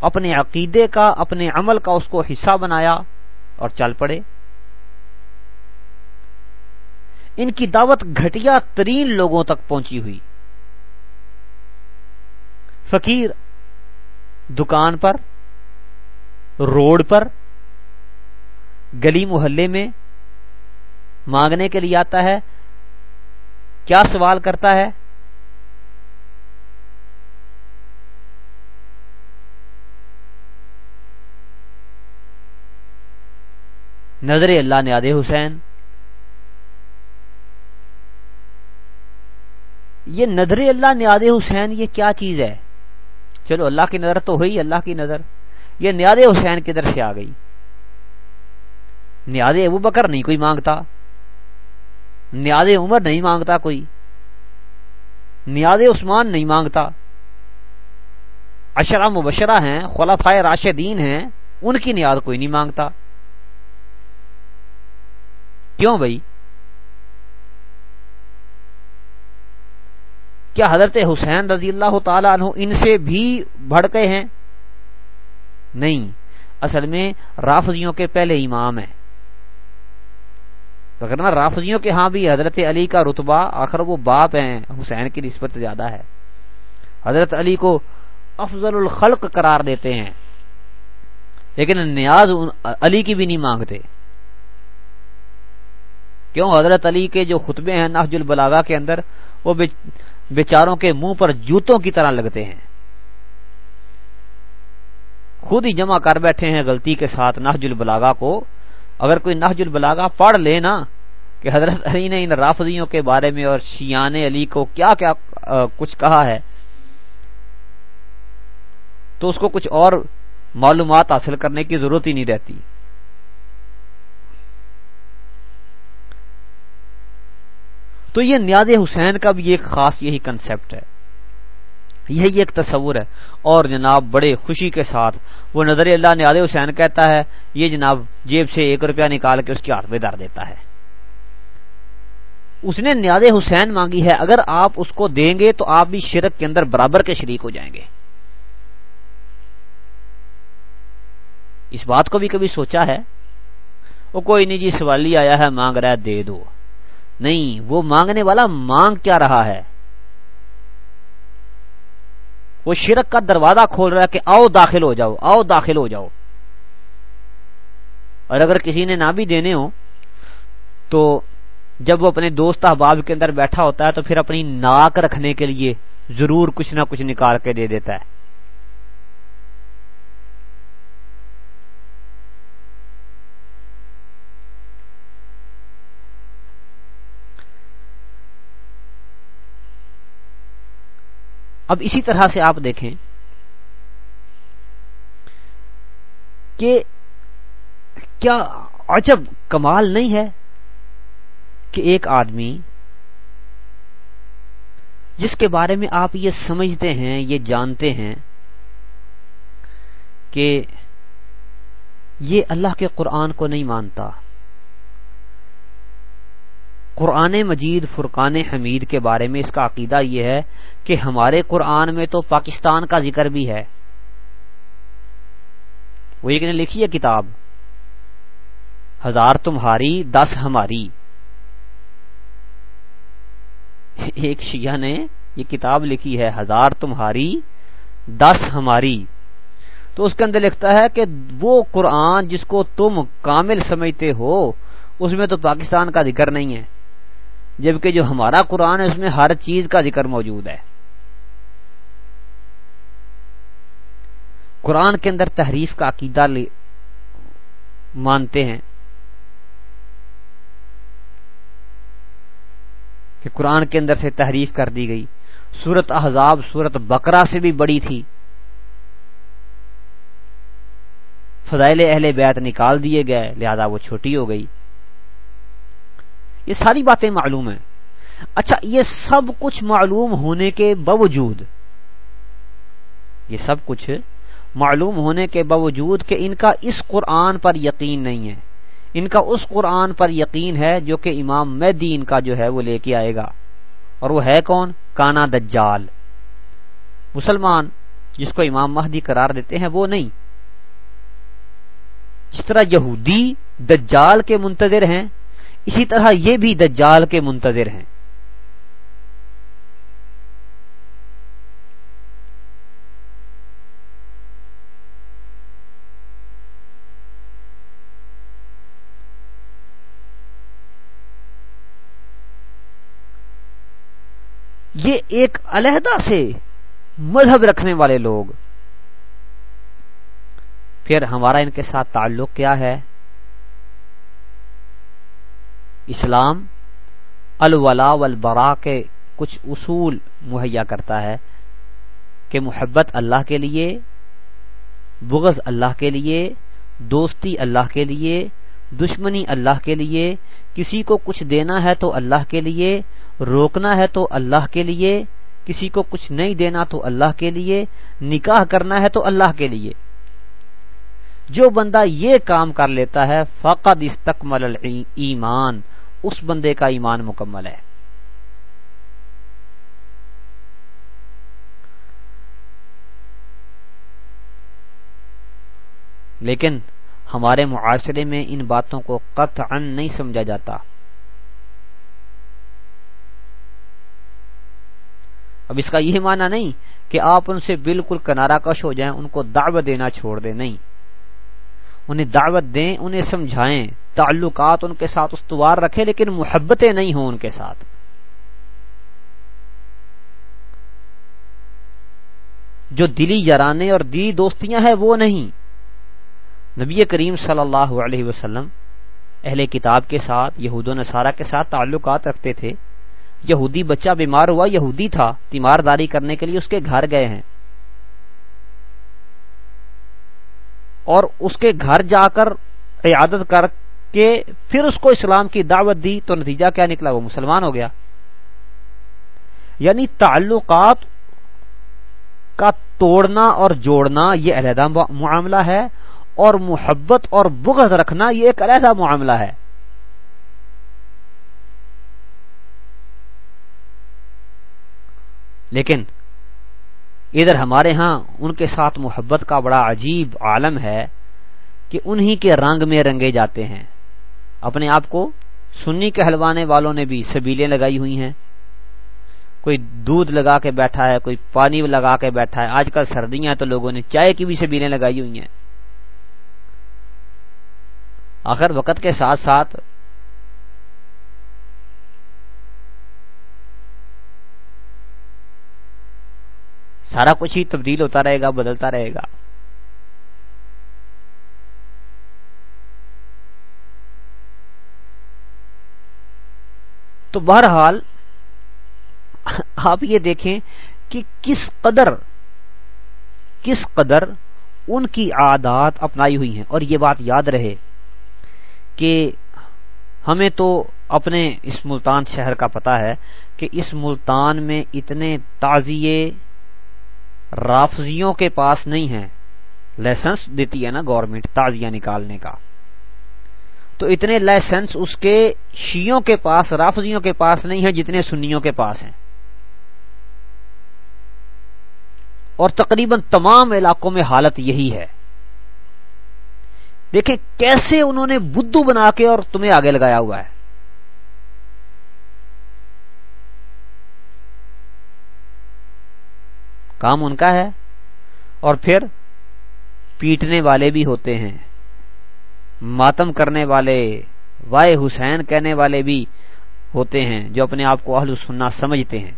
اپنے عقیدے کا، اپنے عمل کا اس کو حصہ بنایا اور چل پڑے۔ ان کی دعوت گھٹیا ترین لوگوں تک پہنچی ہوئی۔ فقیر، دکان پر روڈ پر گلی محلے میں مانگنے کے لیے آتا ہے، کیا سوال کرتا ہے؟ نظر اللہ نے آدھے حسین۔ یہ نظر اللہ نیاد حسین، یہ کیا چیز ہے؟ چلو اللہ کی نظر تو ہوئی، اللہ کی نظر۔ یہ نیاد حسین کدھر سے آ گئی۔ نیاد ابو بکر نہیں کوئی مانگتا۔ نیاد عمر نہیں مانگتا کوئی۔ نیاد عثمان نہیں مانگتا۔ اشرا مبشرہ ہیں خلافائے راشدین ہیں، ان کی نیاد کوئی نہیں مانگتا۔ کیوں بھائی؟ کیا حضرت حسین رضی اللہ تعالی عنہ ان سے بھی بڑھ گئے ہیں؟ نہیں۔ اصل میں رافضیوں کے پہلے امام ہیں۔ نا رافضیوں کے ہاں بھی حضرت علی کا رتبہ آخر وہ باپ ہیں، حسین کی نسبت زیادہ ہے۔ حضرت علی کو افضل الخلق قرار دیتے ہیں، لیکن نیاز علی کی بھی نہیں مانگتے۔ کیوں؟ حضرت علی کے جو خطبے ہیں نحج البلاغا کے اندر، وہ بیچاروں کے منہ پر جوتوں کی طرح لگتے ہیں۔ خود ہی جمع کر بیٹھے ہیں غلطی کے ساتھ نحج البلاغا کو۔ اگر کوئی نحج البلاغا پڑھ لے نا کہ حضرت علی نے ان رافضیوں کے بارے میں اور شیان علی کو کیا کیا کچھ کہا ہے، تو اس کو کچھ اور معلومات حاصل کرنے کی ضرورت ہی نہیں رہتی۔ تو یہ نیاد حسین کا بھی ایک خاص یہی کنسپٹ ہے۔ یہی ایک تصور ہے۔ اور جناب بڑے خوشی کے ساتھ وہ نظر اللہ نیاد حسین کہتا ہے، یہ جناب جیب سے ایک روپیہ نکال کے اس کے ہاتھ میں در دیتا ہے۔ اس نے نیاد حسین مانگی ہے، اگر آپ اس کو دیں گے تو آپ بھی شرک کے اندر برابر کے شریک ہو جائیں گے۔ اس بات کو بھی کبھی سوچا ہے؟ وہ کوئی نہیں جی سوالی آیا ہے، مانگ رہا ہے، دے دو۔ نہیں، وہ مانگنے والا مانگ کیا رہا ہے؟ وہ شرک کا دروازہ کھول رہا ہے کہ آؤ داخل ہو جاؤ، آؤ داخل ہو جاؤ۔ اور اگر کسی نے نہ بھی دینے ہو تو جب وہ اپنے دوست احباب کے اندر بیٹھا ہوتا ہے، تو پھر اپنی ناک رکھنے کے لیے ضرور کچھ نہ کچھ نکال کے دے دیتا ہے۔ اب اسی طرح سے آپ دیکھیں کہ کیا عجب کمال نہیں ہے کہ ایک آدمی جس کے بارے میں آپ یہ سمجھتے ہیں، یہ جانتے ہیں کہ یہ اللہ کے قرآن کو نہیں مانتا۔ قرآن مجید، فرقان حمید کے بارے میں اس کا عقیدہ یہ ہے کہ ہمارے قرآن میں تو پاکستان کا ذکر بھی ہے۔ وہ ایک نے لکھی ہے کتاب، ہزار تمہاری، دس ہماری۔ ایک شیعہ نے یہ کتاب لکھی ہے، ہزار تمہاری، دس ہماری۔ تو اس کے اندر لکھتا ہے کہ وہ قرآن جس کو تم کامل سمجھتے ہو، اس میں تو پاکستان کا ذکر نہیں ہے۔ جبکہ جو ہمارا قرآن ہے، اس میں ہر چیز کا ذکر موجود ہے۔ قرآن کے اندر تحریف کا عقیدہ مانتے ہیں۔ کہ قرآن کے اندر سے تحریف کر دی گئی۔ سورت احزاب، سورت بکرا سے بھی بڑی تھی۔ فضائل اہل بیت نکال دیے گئے، لہذا وہ چھوٹی ہو گئی۔ یہ ساری باتیں معلوم ہیں۔ اچھا یہ سب کچھ معلوم ہونے کے باوجود، یہ سب کچھ معلوم ہونے کے باوجود کہ ان کا اس قرآن پر یقین نہیں ہے۔ ان کا اس قرآن پر یقین ہے جو کہ امام مہدی ان کا جو ہے وہ لے کے آئے گا۔ اور وہ ہے کون؟ کانا دجال۔ مسلمان جس کو امام مہدی قرار دیتے ہیں وہ نہیں۔ جس طرح یہودی دجال کے منتظر ہیں۔ اسی طرح یہ بھی دجال کے منتظر ہیں۔ یہ ایک علیحدہ سے مذہب رکھنے والے لوگ۔ پھر ہمارا ان کے ساتھ تعلق کیا ہے؟ اسلام الولا والبرا کے کچھ اصول مہیا کرتا ہے کہ محبت اللہ کے لیے، بغض اللہ کے لیے، دوستی اللہ کے لیے، دشمنی اللہ کے لیے، کسی کو کچھ دینا ہے تو اللہ کے لیے، روکنا ہے تو اللہ کے لیے، کسی کو کچھ نہیں دینا تو اللہ کے لیے، نکاح کرنا ہے تو اللہ کے لیے۔ جو بندہ یہ کام کر لیتا ہے فقط استقمل ایمان اس بندے کا ایمان مکمل ہے۔ لیکن ہمارے معاشرے میں ان باتوں کو قطعا نہیں سمجھا جاتا۔ اب اس کا یہ معنی نہیں کہ آپ ان سے بالکل کنارا کش ہو جائیں، ان کو دعوت دینا چھوڑ دیں، نہیں۔ انہیں دعوت دیں، انہیں سمجھائیں۔ تعلقات ان کے ساتھ استوار رکھیں، لیکن محبتیں نہیں ہوں ان کے ساتھ۔ جو دلی یارانے اور دلی دوستیاں ہیں، وہ نہیں۔ نبی کریم صلی اللہ علیہ وسلم اہل کتاب کے ساتھ، یہود و نصارہ کے ساتھ تعلقات رکھتے تھے۔ یہودی بچہ بیمار ہوا، یہودی تھا تیمار داری کرنے کے لیے اس کے گھر گئے ہیں۔ اور اس کے گھر جا کر عیادت کر کے پھر اس کو اسلام کی دعوت دی تو نتیجہ کیا نکلا؟ وہ مسلمان ہو گیا۔ یعنی تعلقات کا توڑنا اور جوڑنا یہ علیحدہ معاملہ ہے اور محبت اور بغض رکھنا یہ ایک علیحدہ معاملہ ہے۔ لیکن ادھر ہمارے ہاں ان کے ساتھ محبت کا بڑا عجیب عالم ہے کہ انہی کے رنگ میں رنگے جاتے ہیں۔ اپنے آپ کو سنی کے ہلوانے والوں نے بھی سبیلیں لگائی ہوئی ہیں۔ کوئی دودھ لگا کے بیٹھا ہے، کوئی پانی لگا کے بیٹھا ہے۔ آج کل سردیاں تو لوگوں نے چائے کی بھی سبیلیں لگائی ہوئی ہیں۔ آخر وقت کے ساتھ ساتھ سارا کچھ ہی تبدیل ہوتا رہے گا، بدلتا رہے گا۔ تو بہرحال، آپ یہ دیکھیں کہ کس قدر کس قدر ان کی عادات اپنائی ہوئی ہیں۔ اور یہ بات یاد رہے کہ ہمیں تو اپنے اس ملتان شہر کا پتا ہے کہ اس ملتان میں اتنے تعزیے رافضیوں کے پاس نہیں ہے لائسنس دیتی ہے نا گورنمنٹ تازیہ نکالنے کا۔ تو اتنے لائسنس اس کے شیوں کے پاس، رافضیوں کے پاس نہیں ہے جتنے سنیوں کے پاس ہیں۔ اور تقریباً تمام علاقوں میں حالت یہی ہے۔ دیکھیں کیسے انہوں نے بدھو بنا کے اور تمہیں آگے لگایا ہوا ہے۔ کام ان کا ہے اور پھر پیٹنے والے بھی ہوتے ہیں ماتم کرنے والے، وائے حسین کہنے والے بھی ہوتے ہیں جو اپنے آپ کو اہل سننا سمجھتے ہیں۔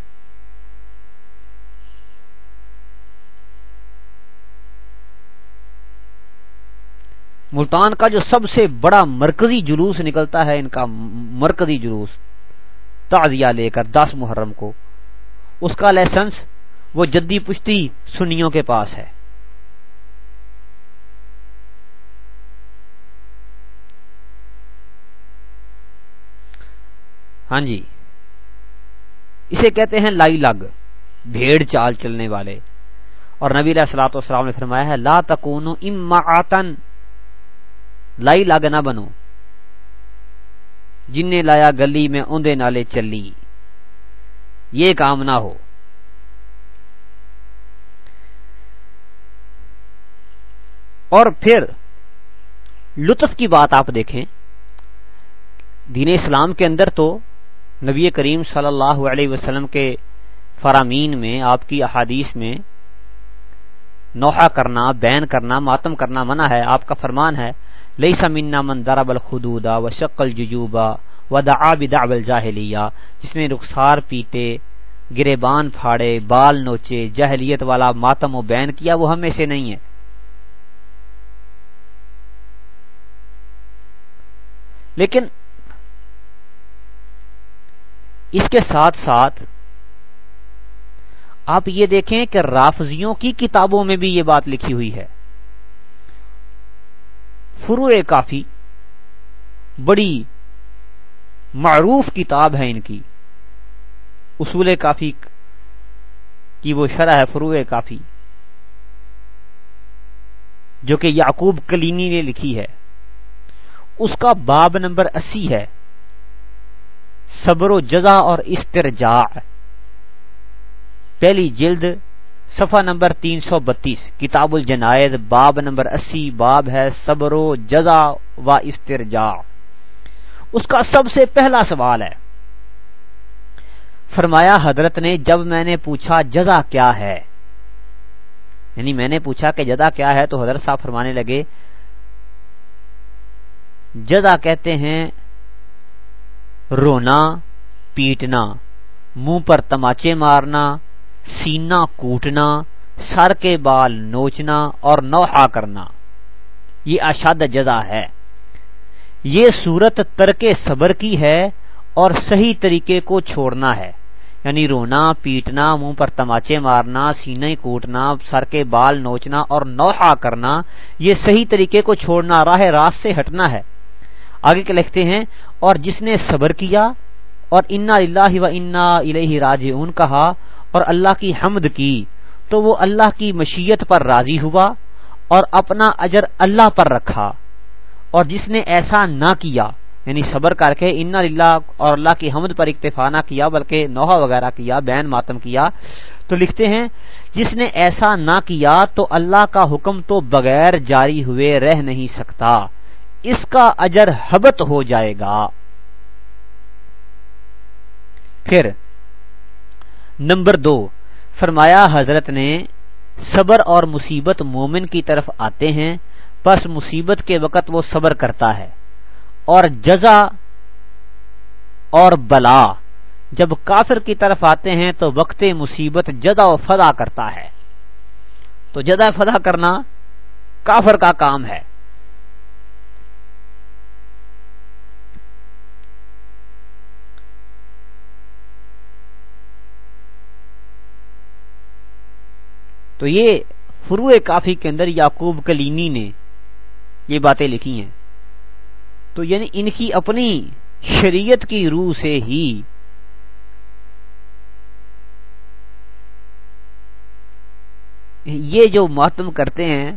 ملتان کا جو سب سے بڑا مرکزی جلوس نکلتا ہے، ان کا مرکزی جلوس تعزیہ لے کر دس محرم کو، اس کا لائسنس وہ جدی پشتی سنیوں کے پاس ہے۔ ہاں جی اسے کہتے ہیں لائی لگ، بھیڑ چال چلنے والے۔ اور نبی علیہ السلاط والسلام نے فرمایا ہے، لا تکون اما آتن لائی لگ نہ بنو۔ جن نے لایا گلی میں، اوندے نالے چلی یہ کام نہ ہو۔ اور پھر لطف کی بات آپ دیکھیں، دین اسلام کے اندر تو نبی کریم صلی اللہ علیہ وسلم کے فرامین میں، آپ کی احادیث میں نوحہ کرنا، بین کرنا، ماتم کرنا منع ہے، آپ کا فرمان ہے لئی سمنا من درب الخدودا و شکل ججوبا و دعاب دعب الجاہلیہ، جس نے رخسار پیٹے، گریبان پھاڑے، بال نوچے، جہلیت والا ماتم و بین کیا وہ ہمیں سے نہیں ہے۔ لیکن اس کے ساتھ ساتھ آپ یہ دیکھیں کہ رافضیوں کی کتابوں میں بھی یہ بات لکھی ہوئی ہے۔ فروع کافی بڑی معروف کتاب ہے ان کی۔ اصول کافی کی وہ شرح ہے فروع کافی، جو کہ یعقوب کلینی نے لکھی ہے۔ اس کا باب نمبر اسی ہے۔ صبر و جزا اور استرجاع۔ پہلی جلد، صفحہ نمبر تین سو بتیس، کتاب الجنائد، باب نمبر اسی، باب ہے صبر و جزا و استرجاع۔ اس کا سب سے پہلا سوال ہے۔ فرمایا، حضرت نے، جب میں نے پوچھا، جزا کیا ہے؟ یعنی میں نے پوچھا کہ جزا کیا ہے تو حضرت صاحب فرمانے لگے جزا کہتے ہیں، رونا، پیٹنا، منہ پر تماچے مارنا سینا کوٹنا، سر کے بال نوچنا اور نوحا کرنا۔ یہ اشد جزا ہے۔ یہ صورت ترک صبر کی ہے اور صحیح طریقے کو چھوڑنا ہے۔ یعنی رونا، پیٹنا، منہ پر تماچے مارنا سینے کوٹنا، سر کے بال نوچنا اور نوحا کرنا، یہ صحیح طریقے کو چھوڑنا، راہ راست سے ہٹنا ہے۔ آگے کے لکھتے ہیں؟ اور جس نے صبر کیا اور انا اللہ و انا الہ راج کہا اور اللہ کی حمد کی، تو وہ اللہ کی مشیت پر راضی ہوا اور اپنا اجر اللہ پر رکھا اور جس نے ایسا نہ کیا یعنی صبر کر کے انا اللہ اور اللہ کی حمد پر اکتفا نہ کیا بلکہ نوحہ وغیرہ کیا، بین ماتم کیا۔ تو لکھتے ہیں، جس نے ایسا نہ کیا تو اللہ کا حکم تو بغیر جاری ہوئے رہ نہیں سکتا۔ اس کا اجر حبت ہو جائے گا۔ پھر نمبر دو، فرمایا حضرت نے، صبر اور مصیبت مومن کی طرف آتے ہیں بس مصیبت کے وقت وہ صبر کرتا ہے۔ اور جزا اور بلا، جب کافر کی طرف آتے ہیں تو وقت مصیبت جدا و فدا کرتا ہے۔ تو جدا فدا کرنا کافر کا کام ہے۔ تو یہ فروع کافی کے اندر یعقوب کلینی نے یہ باتیں لکھی ہیں۔ تو یعنی ان کی اپنی شریعت کی روح سے ہی یہ جو ماتم کرتے ہیں،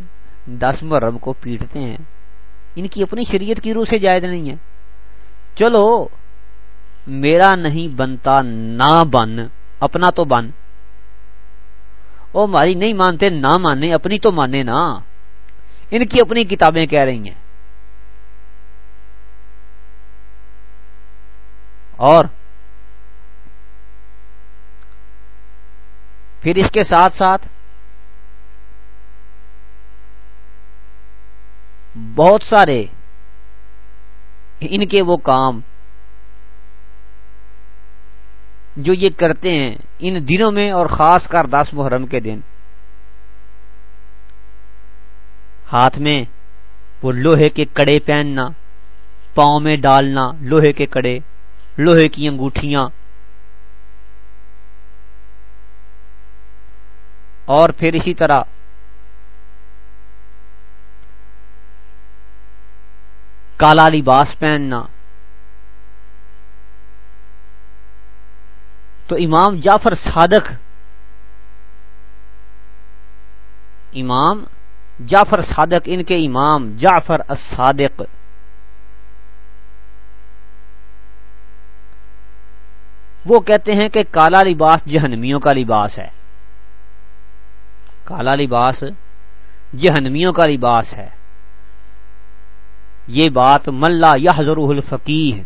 دس مرم کو پیٹتے ہیں، ان کی اپنی شریعت کی روح سے جائز نہیں ہے۔ چلو، میرا نہیں بنتا، نہ بن، اپنا تو بن۔ وہ ہماری نہیں مانتے، نہ مانے اپنی تو مانے نا۔ ان کی اپنی کتابیں کہہ رہی ہیں۔ اور پھر اس کے ساتھ ساتھ بہت سارے ان کے وہ کام جو یہ کرتے ہیں ان دنوں میں اور خاص کر دس محرم کے دن۔ ہاتھ میں وہ لوہے کے کڑے پہننا، پاؤں میں ڈالنا لوہے کے کڑے، لوہے کی انگوٹھیاں۔ اور پھر اسی طرح کالا لباس پہننا۔ تو امام جعفر صادق امام جعفر صادق، ان کے امام جعفر الصادق۔ وہ کہتے ہیں کہ کالا لباس جہنمیوں کا لباس ہے۔ کالا لباس جہنمیوں کا لباس ہے۔ یہ بات ملا یا حضر الفقی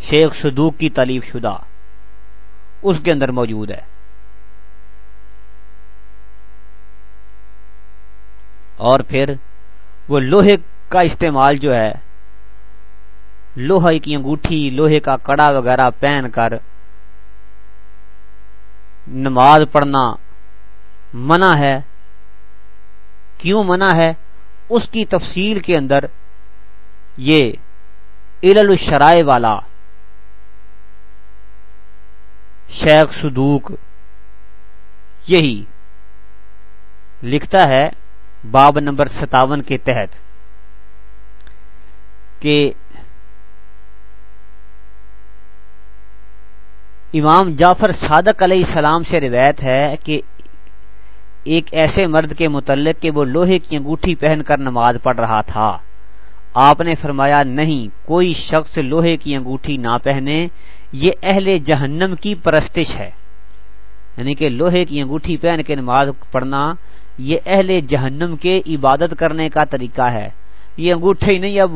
شیخ صدوق کی تعلیف شدہ۔ اس کے اندر موجود ہے۔ اور پھر وہ لوہے کا استعمال جو ہے، لوہے کی انگوٹھی، لوہے کا کڑا وغیرہ پہن کر نماز پڑھنا منع ہے۔ کیوں منع ہے؟ اس کی تفصیل کے اندر یہ علل الشرائع والا شیخ صدوق یہی لکھتا ہے باب نمبر ستاون کے تحت کہ امام جعفر صادق علیہ السلام سے روایت ہے کہ ایک ایسے مرد کے متعلق کہ وہ لوہے کی انگوٹھی پہن کر نماز پڑھ رہا تھا۔ آپ نے فرمایا، نہیں، کوئی شخص لوہے کی انگوٹھی نہ پہنے یہ اہل جہنم کی پرستش ہے۔ یعنی کہ لوہے کی انگوٹھی پہن کے نماز پڑھنا یہ اہل جہنم کے عبادت کرنے کا طریقہ ہے۔ یہ انگوٹھی نہیں اب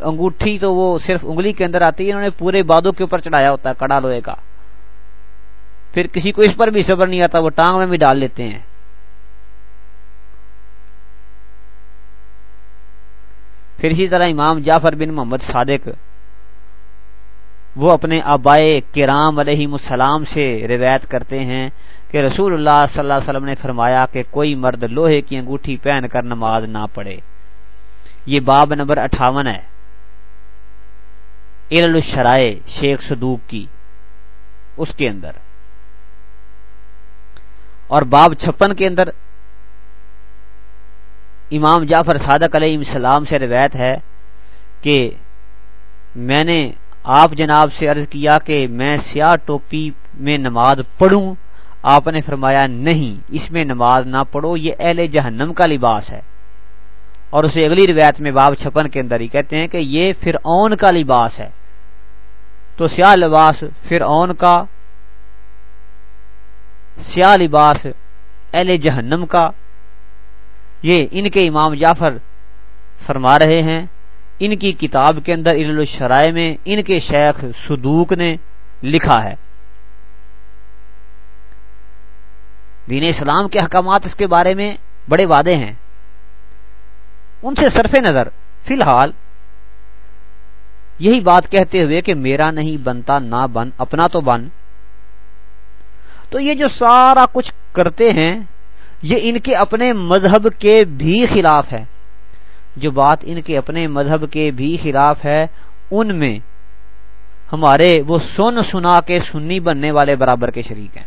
انگوٹھی تو وہ صرف انگلی کے اندر آتی ہے، انہوں نے پورے بادوں کے اوپر چڑھایا ہوتا ہے کڑا لوہے کا۔ پھر کسی کو اس پر بھی صبر نہیں آتا، وہ ٹانگ میں بھی ڈال لیتے ہیں۔ پھر اسی طرح امام جعفر بن محمد صادق وہ اپنے آبائے کرام علیہ السلام سے روایت کرتے ہیں کہ رسول اللہ صلی اللہ علیہ وسلم نے فرمایا کہ کوئی مرد لوہے کی انگوٹھی پہن کر نماز نہ پڑھے۔ یہ باب نمبر اٹھاون ہے۔ ارل الشرائے شیخ صدوق کی۔ اس کے اندر۔ اور باب چھپن کے اندر امام جعفر صادق علیہ السلام سے روایت ہے کہ میں نے آپ جناب سے عرض کیا کہ میں سیاہ ٹوپی میں نماز پڑھوں، آپ نے فرمایا نہیں، اس میں نماز نہ پڑھو، یہ اہل جہنم کا لباس ہے۔ اور اسے اگلی روایت میں باب چھپن کے اندر ہی کہتے ہیں کہ یہ فرعون کا لباس ہے۔ تو سیاہ لباس فرعون کا، سیاہ لباس اہل جہنم کا، یہ ان کے امام جعفر فرما رہے ہیں۔ ان کی کتاب کے اندر الشرائع میں ان کے شیخ صدوق نے لکھا ہے۔ دین اسلام کے احکامات اس کے بارے میں بڑے وعدے ہیں۔ ان سے صرف نظر، فی الحال، یہی بات کہتے ہوئے کہ میرا نہیں بنتا، نہ بن، اپنا تو بن۔ تو یہ جو سارا کچھ کرتے ہیں، یہ ان کے اپنے مذہب کے بھی خلاف ہے۔ جو بات ان کے اپنے مذہب کے بھی خلاف ہے، ان میں ہمارے وہ سن سنا کے سنی بننے والے برابر کے شریک ہیں۔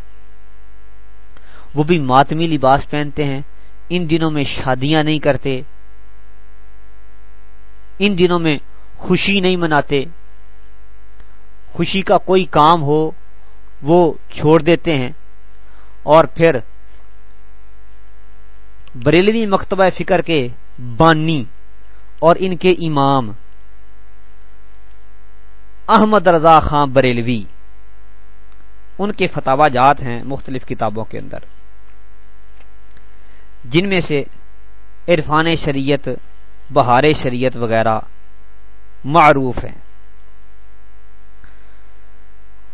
وہ بھی ماتمی لباس پہنتے ہیں، ان دنوں میں شادیاں نہیں کرتے، ان دنوں میں خوشی نہیں مناتے۔ خوشی کا کوئی کام ہو، وہ چھوڑ دیتے ہیں۔ اور پھر بریلوی مکتبہ فکر کے بانی اور ان کے امام احمد رضا خان بریلوی، ان کے فتوا جات ہیں مختلف کتابوں کے اندر۔ جن میں سے عرفان شریعت، بہار شریعت وغیرہ معروف ہیں۔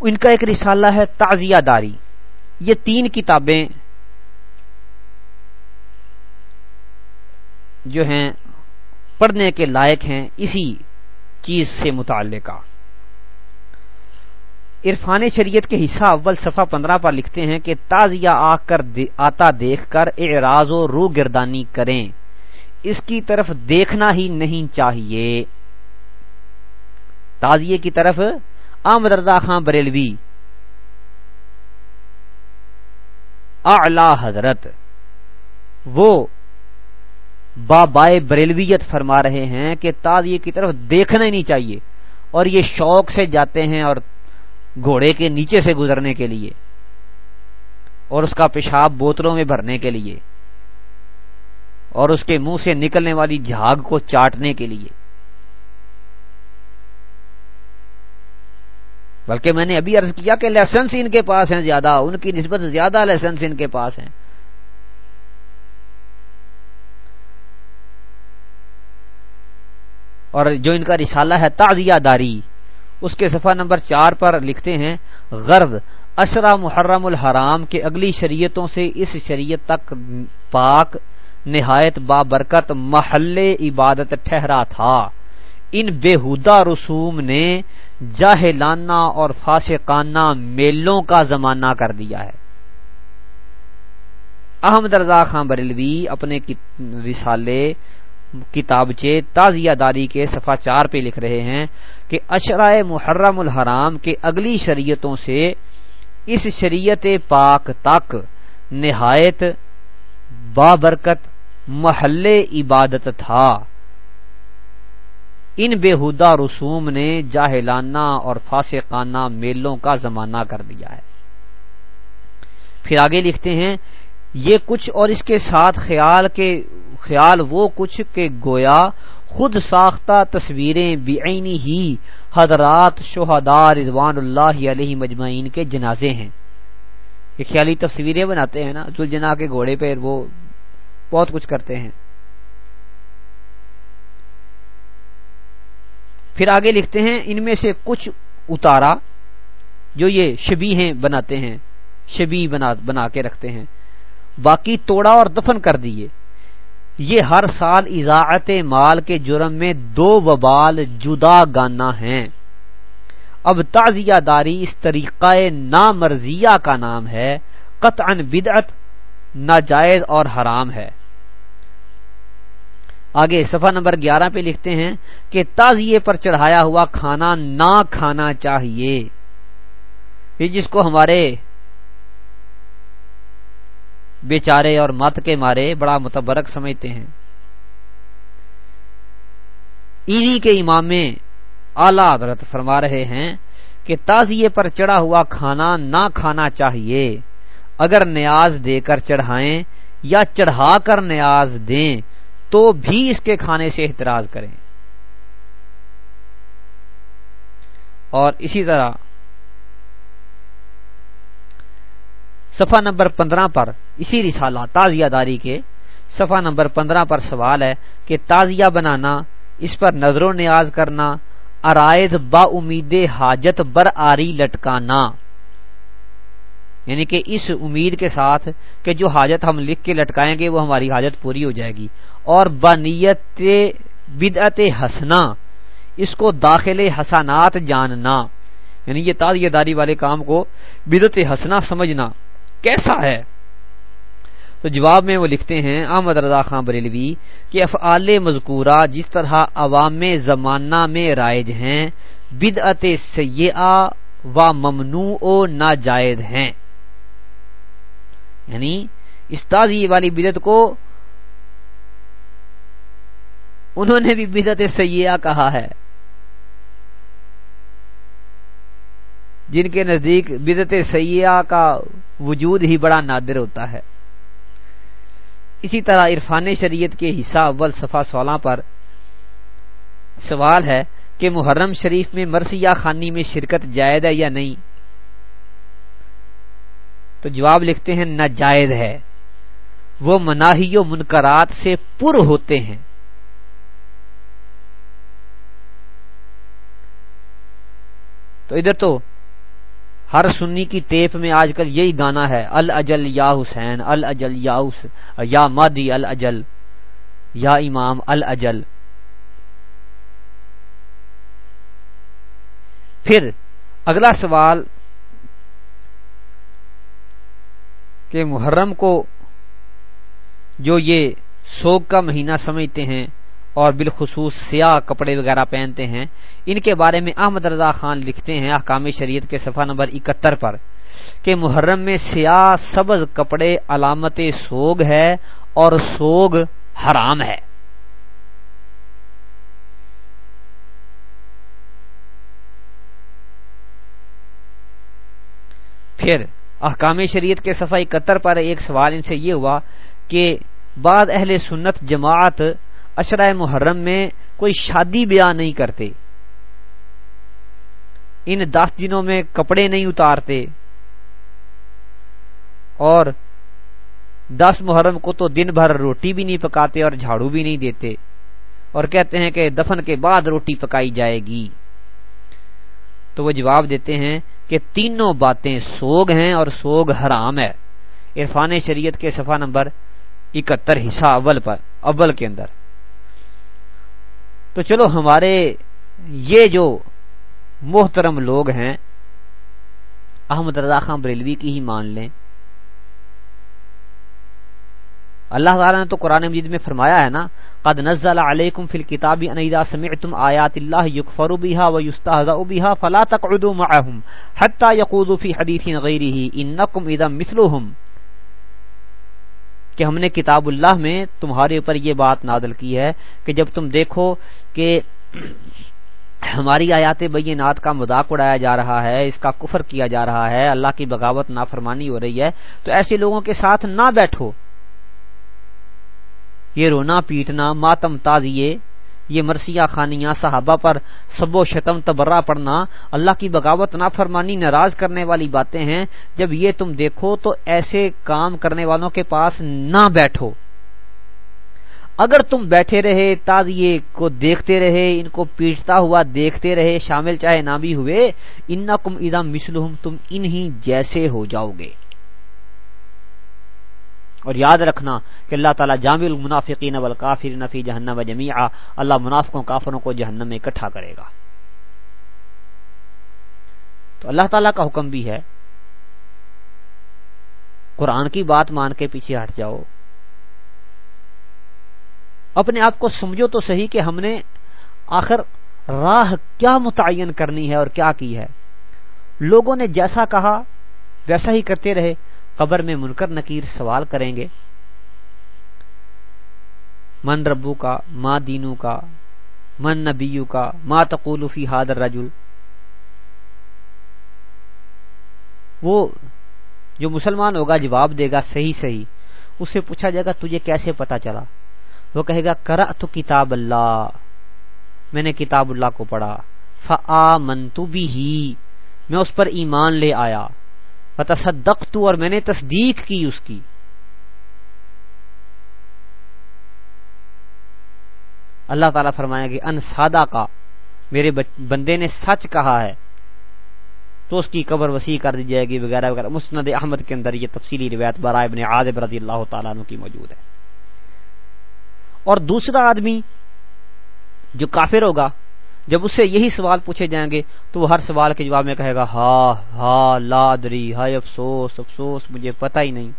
ان کا ایک رسالہ ہے تعزیہ داری۔ یہ تین کتابیں جو ہیں پڑھنے کے لائق ہیں اسی چیز سے متعلقہ۔ عرفان شریعت کے حصہ اول صفحہ پندرہ پر لکھتے ہیں کہ تازیہ آ کر آتا دیکھ کر اعراض و رو گردانی کریں۔ اس کی طرف دیکھنا ہی نہیں چاہیے۔ تازیے کی طرف آمد رضا خان بریلوی۔ اعلی حضرت۔ وہ بابائے بریلویت فرما رہے ہیں کہ تازیے کی طرف دیکھنا ہی نہیں چاہیے اور یہ شوق سے جاتے ہیں اور گھوڑے کے نیچے سے گزرنے کے لیے اور اس کا پیشاب بوتلوں میں بھرنے کے لیے اور اس کے منہ سے نکلنے والی جھاگ کو چاٹنے کے لیے۔ بلکہ میں نے ابھی عرض کیا کہ لائسنس ان کے پاس ہیں زیادہ، ان کی نسبت زیادہ لائسنس ان کے پاس ہیں۔ اور جو ان کا رسالہ ہے تازیہ داری، اس کے صفحہ نمبر چار پر لکھتے ہیں، غرض اشرا محرم الحرام کے اگلی شریعتوں سے اس شریعت تک پاک نہایت بابرکت محل عبادت ٹھہرا تھا۔ ان بےحدہ رسوم نے جاہلانہ اور فاسقانہ میلوں کا زمانہ کر دیا ہے۔ احمد رضا خان بریلوی اپنے رسالے کتابچے تازیہ داری کے صفحہ چار پہ لکھ رہے ہیں کہ اشرائے محرم الحرام کے اگلی شریعتوں سے اس شریعت پاک تک نہایت بابرکت محل عبادت تھا۔ ان بےحدہ رسوم نے جاہلانہ اور فاسقانہ میلوں کا زمانہ کر دیا ہے۔ پھر آگے لکھتے ہیں یہ کچھ اور اس کے ساتھ خیال کے خیال وہ کچھ کہ گویا خود ساختہ تصویریں بعینی ہی حضرات شہدار رضوان اللہ علیہ مجمعین کے جنازے ہیں۔ یہ خیالی تصویریں بناتے ہیں نا جنا کے گھوڑے پہ وہ بہت کچھ کرتے ہیں۔ پھر آگے لکھتے ہیں، ان میں سے کچھ اتارا جو یہ شبی ہیں بناتے ہیں، شبی بنا بنا کے رکھتے ہیں۔ باقی توڑا اور دفن کر دیے۔ یہ ہر سال اضاعت مال کے جرم میں دو وبال جدا گانا ہیں۔ اب تازیہ داری اس طریقہ نامرضیہ کا نام ہے۔ قطعا بدعت، ناجائز اور حرام ہے۔ آگے صفحہ نمبر گیارہ پہ لکھتے ہیں کہ تازیے پر چڑھایا ہوا کھانا نہ کھانا چاہیے۔ یہ جس کو ہمارے بیچارے اور مت کے مارے بڑا متبرک سمجھتے ہیں۔ ایوی کے امام اعلی حضرت فرما رہے ہیں کہ تازیے پر چڑھا ہوا کھانا نہ کھانا چاہیے۔ اگر نیاز دے کر چڑھائیں یا چڑھا کر نیاز دیں تو بھی اس کے کھانے سے احتراز کریں۔ اور اسی طرح صفحہ نمبر پندرہ پر، اسی رسالہ تازیہ داری کے صفحہ نمبر پندرہ پر سوال ہے کہ تازیہ بنانا، اس پر نظر و نیاز کرنا ارائد با امید حاجت بر آری لٹکانا۔ یعنی کہ اس امید کے ساتھ کہ جو حاجت ہم لکھ کے لٹکائیں گے، وہ ہماری حاجت پوری ہو جائے گی۔ اور بنیت بدعت ہسنا اس کو داخل حسنات جاننا۔ یعنی یہ تازیہ داری والے کام کو بدعت ہسنا سمجھنا۔ کیسا ہے؟ تو جواب میں وہ لکھتے ہیں، احمد رضا خان بریلوی کہ افعال مذکورہ جس طرح عوام زمانہ میں رائج ہیں، بدعت سیاح و ممنوع و ناجائز ہیں۔ یعنی استاذی والی بدت کو انہوں نے بھی بدعت سیاح کہا ہے۔ جن کے نزدیک بدت سیاح کا وجود ہی بڑا نادر ہوتا ہے۔ اسی طرح عرفان شریعت کے حصہ اول صفحہ سولہ پر سوال ہے کہ محرم شریف میں مرثیہ خانی میں شرکت جائز ہے یا نہیں؟ تو جواب لکھتے ہیں ناجائز ہے۔ وہ مناہی و منکرات سے پر ہوتے ہیں۔ تو ادھر تو ہر سنی کی ٹیپ میں آج کل یہی گانا ہے الجل یا حسین الجل یا یا مادی الجل یا امام الجل پھر اگلا سوال کہ محرم کو جو یہ سوگ کا مہینہ سمجھتے ہیں اور بالخصوص سیاہ کپڑے وغیرہ پہنتے ہیں۔ ان کے بارے میں احمد رضا خان لکھتے ہیں احکام شریعت کے صفحہ نمبر اکہتر پر کہ محرم میں سیاہ سبز کپڑے علامت سوگ ہے اور سوگ حرام ہے۔ پھر احکام شریعت کے صفحہ اکہتر پر ایک سوال ان سے یہ ہوا کہ بعض اہل سنت جماعت اشرائے محرم میں کوئی شادی بیاہ نہیں کرتے۔ ان دس دنوں میں کپڑے نہیں اتارتے۔ اور دس محرم کو تو دن بھر روٹی بھی نہیں پکاتے اور جھاڑو بھی نہیں دیتے۔ اور کہتے ہیں کہ دفن کے بعد روٹی پکائی جائے گی۔ تو وہ جواب دیتے ہیں کہ تینوں باتیں سوگ ہیں اور سوگ حرام ہے۔ عرفان شریعت کے صفحہ نمبر اکہتر حصہ اول پر اول کے اندر۔ تو چلو ہمارے یہ جو محترم لوگ ہیں، احمد رضا خان بریلوی کی ہی مان لیں۔ اللہ تعالیٰ نے تو قرآن مجید میں فرمایا ہے نا، قد نزل علیکم فی الكتاب ان اذا سمعتم آیات اللہ یکفر بها ویستهزأ بها فلا تقعدوا معهم حتى يقودوا في حدیث غیره انکم اذا مثلهم۔ کہ ہم نے کتاب اللہ میں تمہارے اوپر یہ بات نادل کی ہے کہ جب تم دیکھو کہ ہماری آیات بینات کا مذاق اڑایا جا رہا ہے، اس کا کفر کیا جا رہا ہے، اللہ کی بغاوت نافرمانی ہو رہی ہے، تو ایسے لوگوں کے ساتھ نہ بیٹھو۔ یہ رونا پیٹنا ماتم تازیے یہ مرثیہ خانیاں، صحابہ پر سب و شتم تبرہ پڑنا اللہ کی بغاوت، نافرمانی، ناراض کرنے والی باتیں ہیں۔ جب یہ تم دیکھو تو ایسے کام کرنے والوں کے پاس نہ بیٹھو۔ اگر تم بیٹھے رہے، تازیے کو دیکھتے رہے، ان کو پیٹتا ہوا دیکھتے رہے، شامل چاہے نہ بھی ہوئے ان کم ادم مسلم تم انہی جیسے ہو جاؤ گے۔ اور یاد رکھنا کہ اللہ تعالیٰ جامع المنافقین والکافرین نفی جہنم و جمیعہ اللہ منافقوں کافروں کو جہنم میں اکٹھا کرے گا۔ تو اللہ تعالیٰ کا حکم بھی ہے۔ قرآن کی بات مان کے پیچھے ہٹ جاؤ۔ اپنے آپ کو سمجھو تو صحیح کہ ہم نے آخر راہ کیا متعین کرنی ہے اور کیا کی ہے۔ لوگوں نے جیسا کہا، ویسا ہی کرتے رہے۔ قبر میں منکر نکیر سوال کریں گے۔ من ربو کا ماں دینو کا من نبیو کا ما تقول فی حادر رجل وہ جو مسلمان ہوگا جواب دے گا صحیح صحیح۔ اس سے پوچھا جائے گا تجھے کیسے پتا چلا؟ وہ کہے گا کرا تو کتاب اللہ۔ میں نے کتاب اللہ کو پڑھا۔ فا من بھی ہی میں اس پر ایمان لے آیا۔ تصدق اور میں نے تصدیق کی اس کی۔ اللہ تعالیٰ فرمایا کہ ان سادہ کا میرے بندے نے سچ کہا ہے۔ تو اس کی قبر وسیع کر دی جائے گی، وغیرہ وغیرہ۔ مسند احمد کے اندر یہ تفصیلی روایت برائے ابن عادب رضی اللہ تعالیٰ عنہ کی موجود ہے۔ اور دوسرا آدمی جو کافر ہوگا جب اس سے یہی سوال پوچھے جائیں گے تو وہ ہر سوال کے جواب میں کہے گا ہا ہا لادری، ہائے افسوس افسوس، مجھے پتہ ہی نہیں۔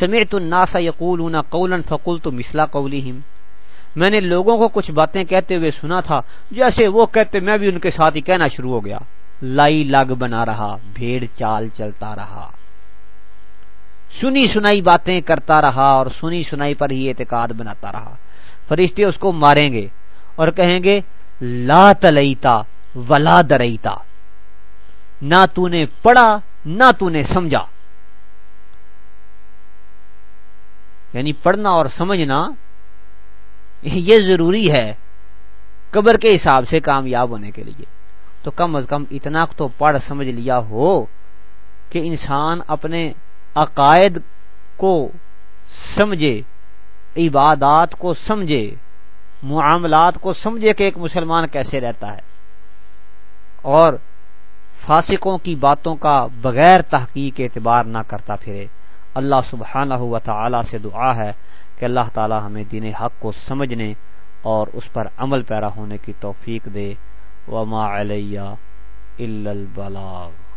سمیت الناس یقولون قولا فقلت مثل قولهم میں نے لوگوں کو کچھ باتیں کہتے ہوئے سنا تھا، جیسے وہ کہتے، میں بھی ان کے ساتھ ہی کہنا شروع ہو گیا۔ لائی لگ بنا رہا، بھیڑ چال چلتا رہا۔ سنی سنائی باتیں کرتا رہا اور سنی سنائی پر ہی اعتقاد بناتا رہا۔ فرشتے اس کو ماریں گے اور کہیں گے لا تلیتا ولا دریتا۔ نہ تو نے پڑھا، نہ تو نے سمجھا۔ یعنی پڑھنا اور سمجھنا، یہ ضروری ہے قبر کے حساب سے کامیاب ہونے کے لیے۔ تو کم از کم اتنا تو پڑھ سمجھ لیا ہو کہ انسان اپنے عقائد کو سمجھے، عبادات کو سمجھے۔ معاملات کو سمجھے کہ ایک مسلمان کیسے رہتا ہے۔ اور فاسقوں کی باتوں کا بغیر تحقیق اعتبار نہ کرتا پھرے۔ اللہ سبحانہ ہوا تعالی سے دعا ہے کہ اللہ تعالی ہمیں دین حق کو سمجھنے اور اس پر عمل پیرا ہونے کی توفیق دے۔ وما علیہ البلاغ۔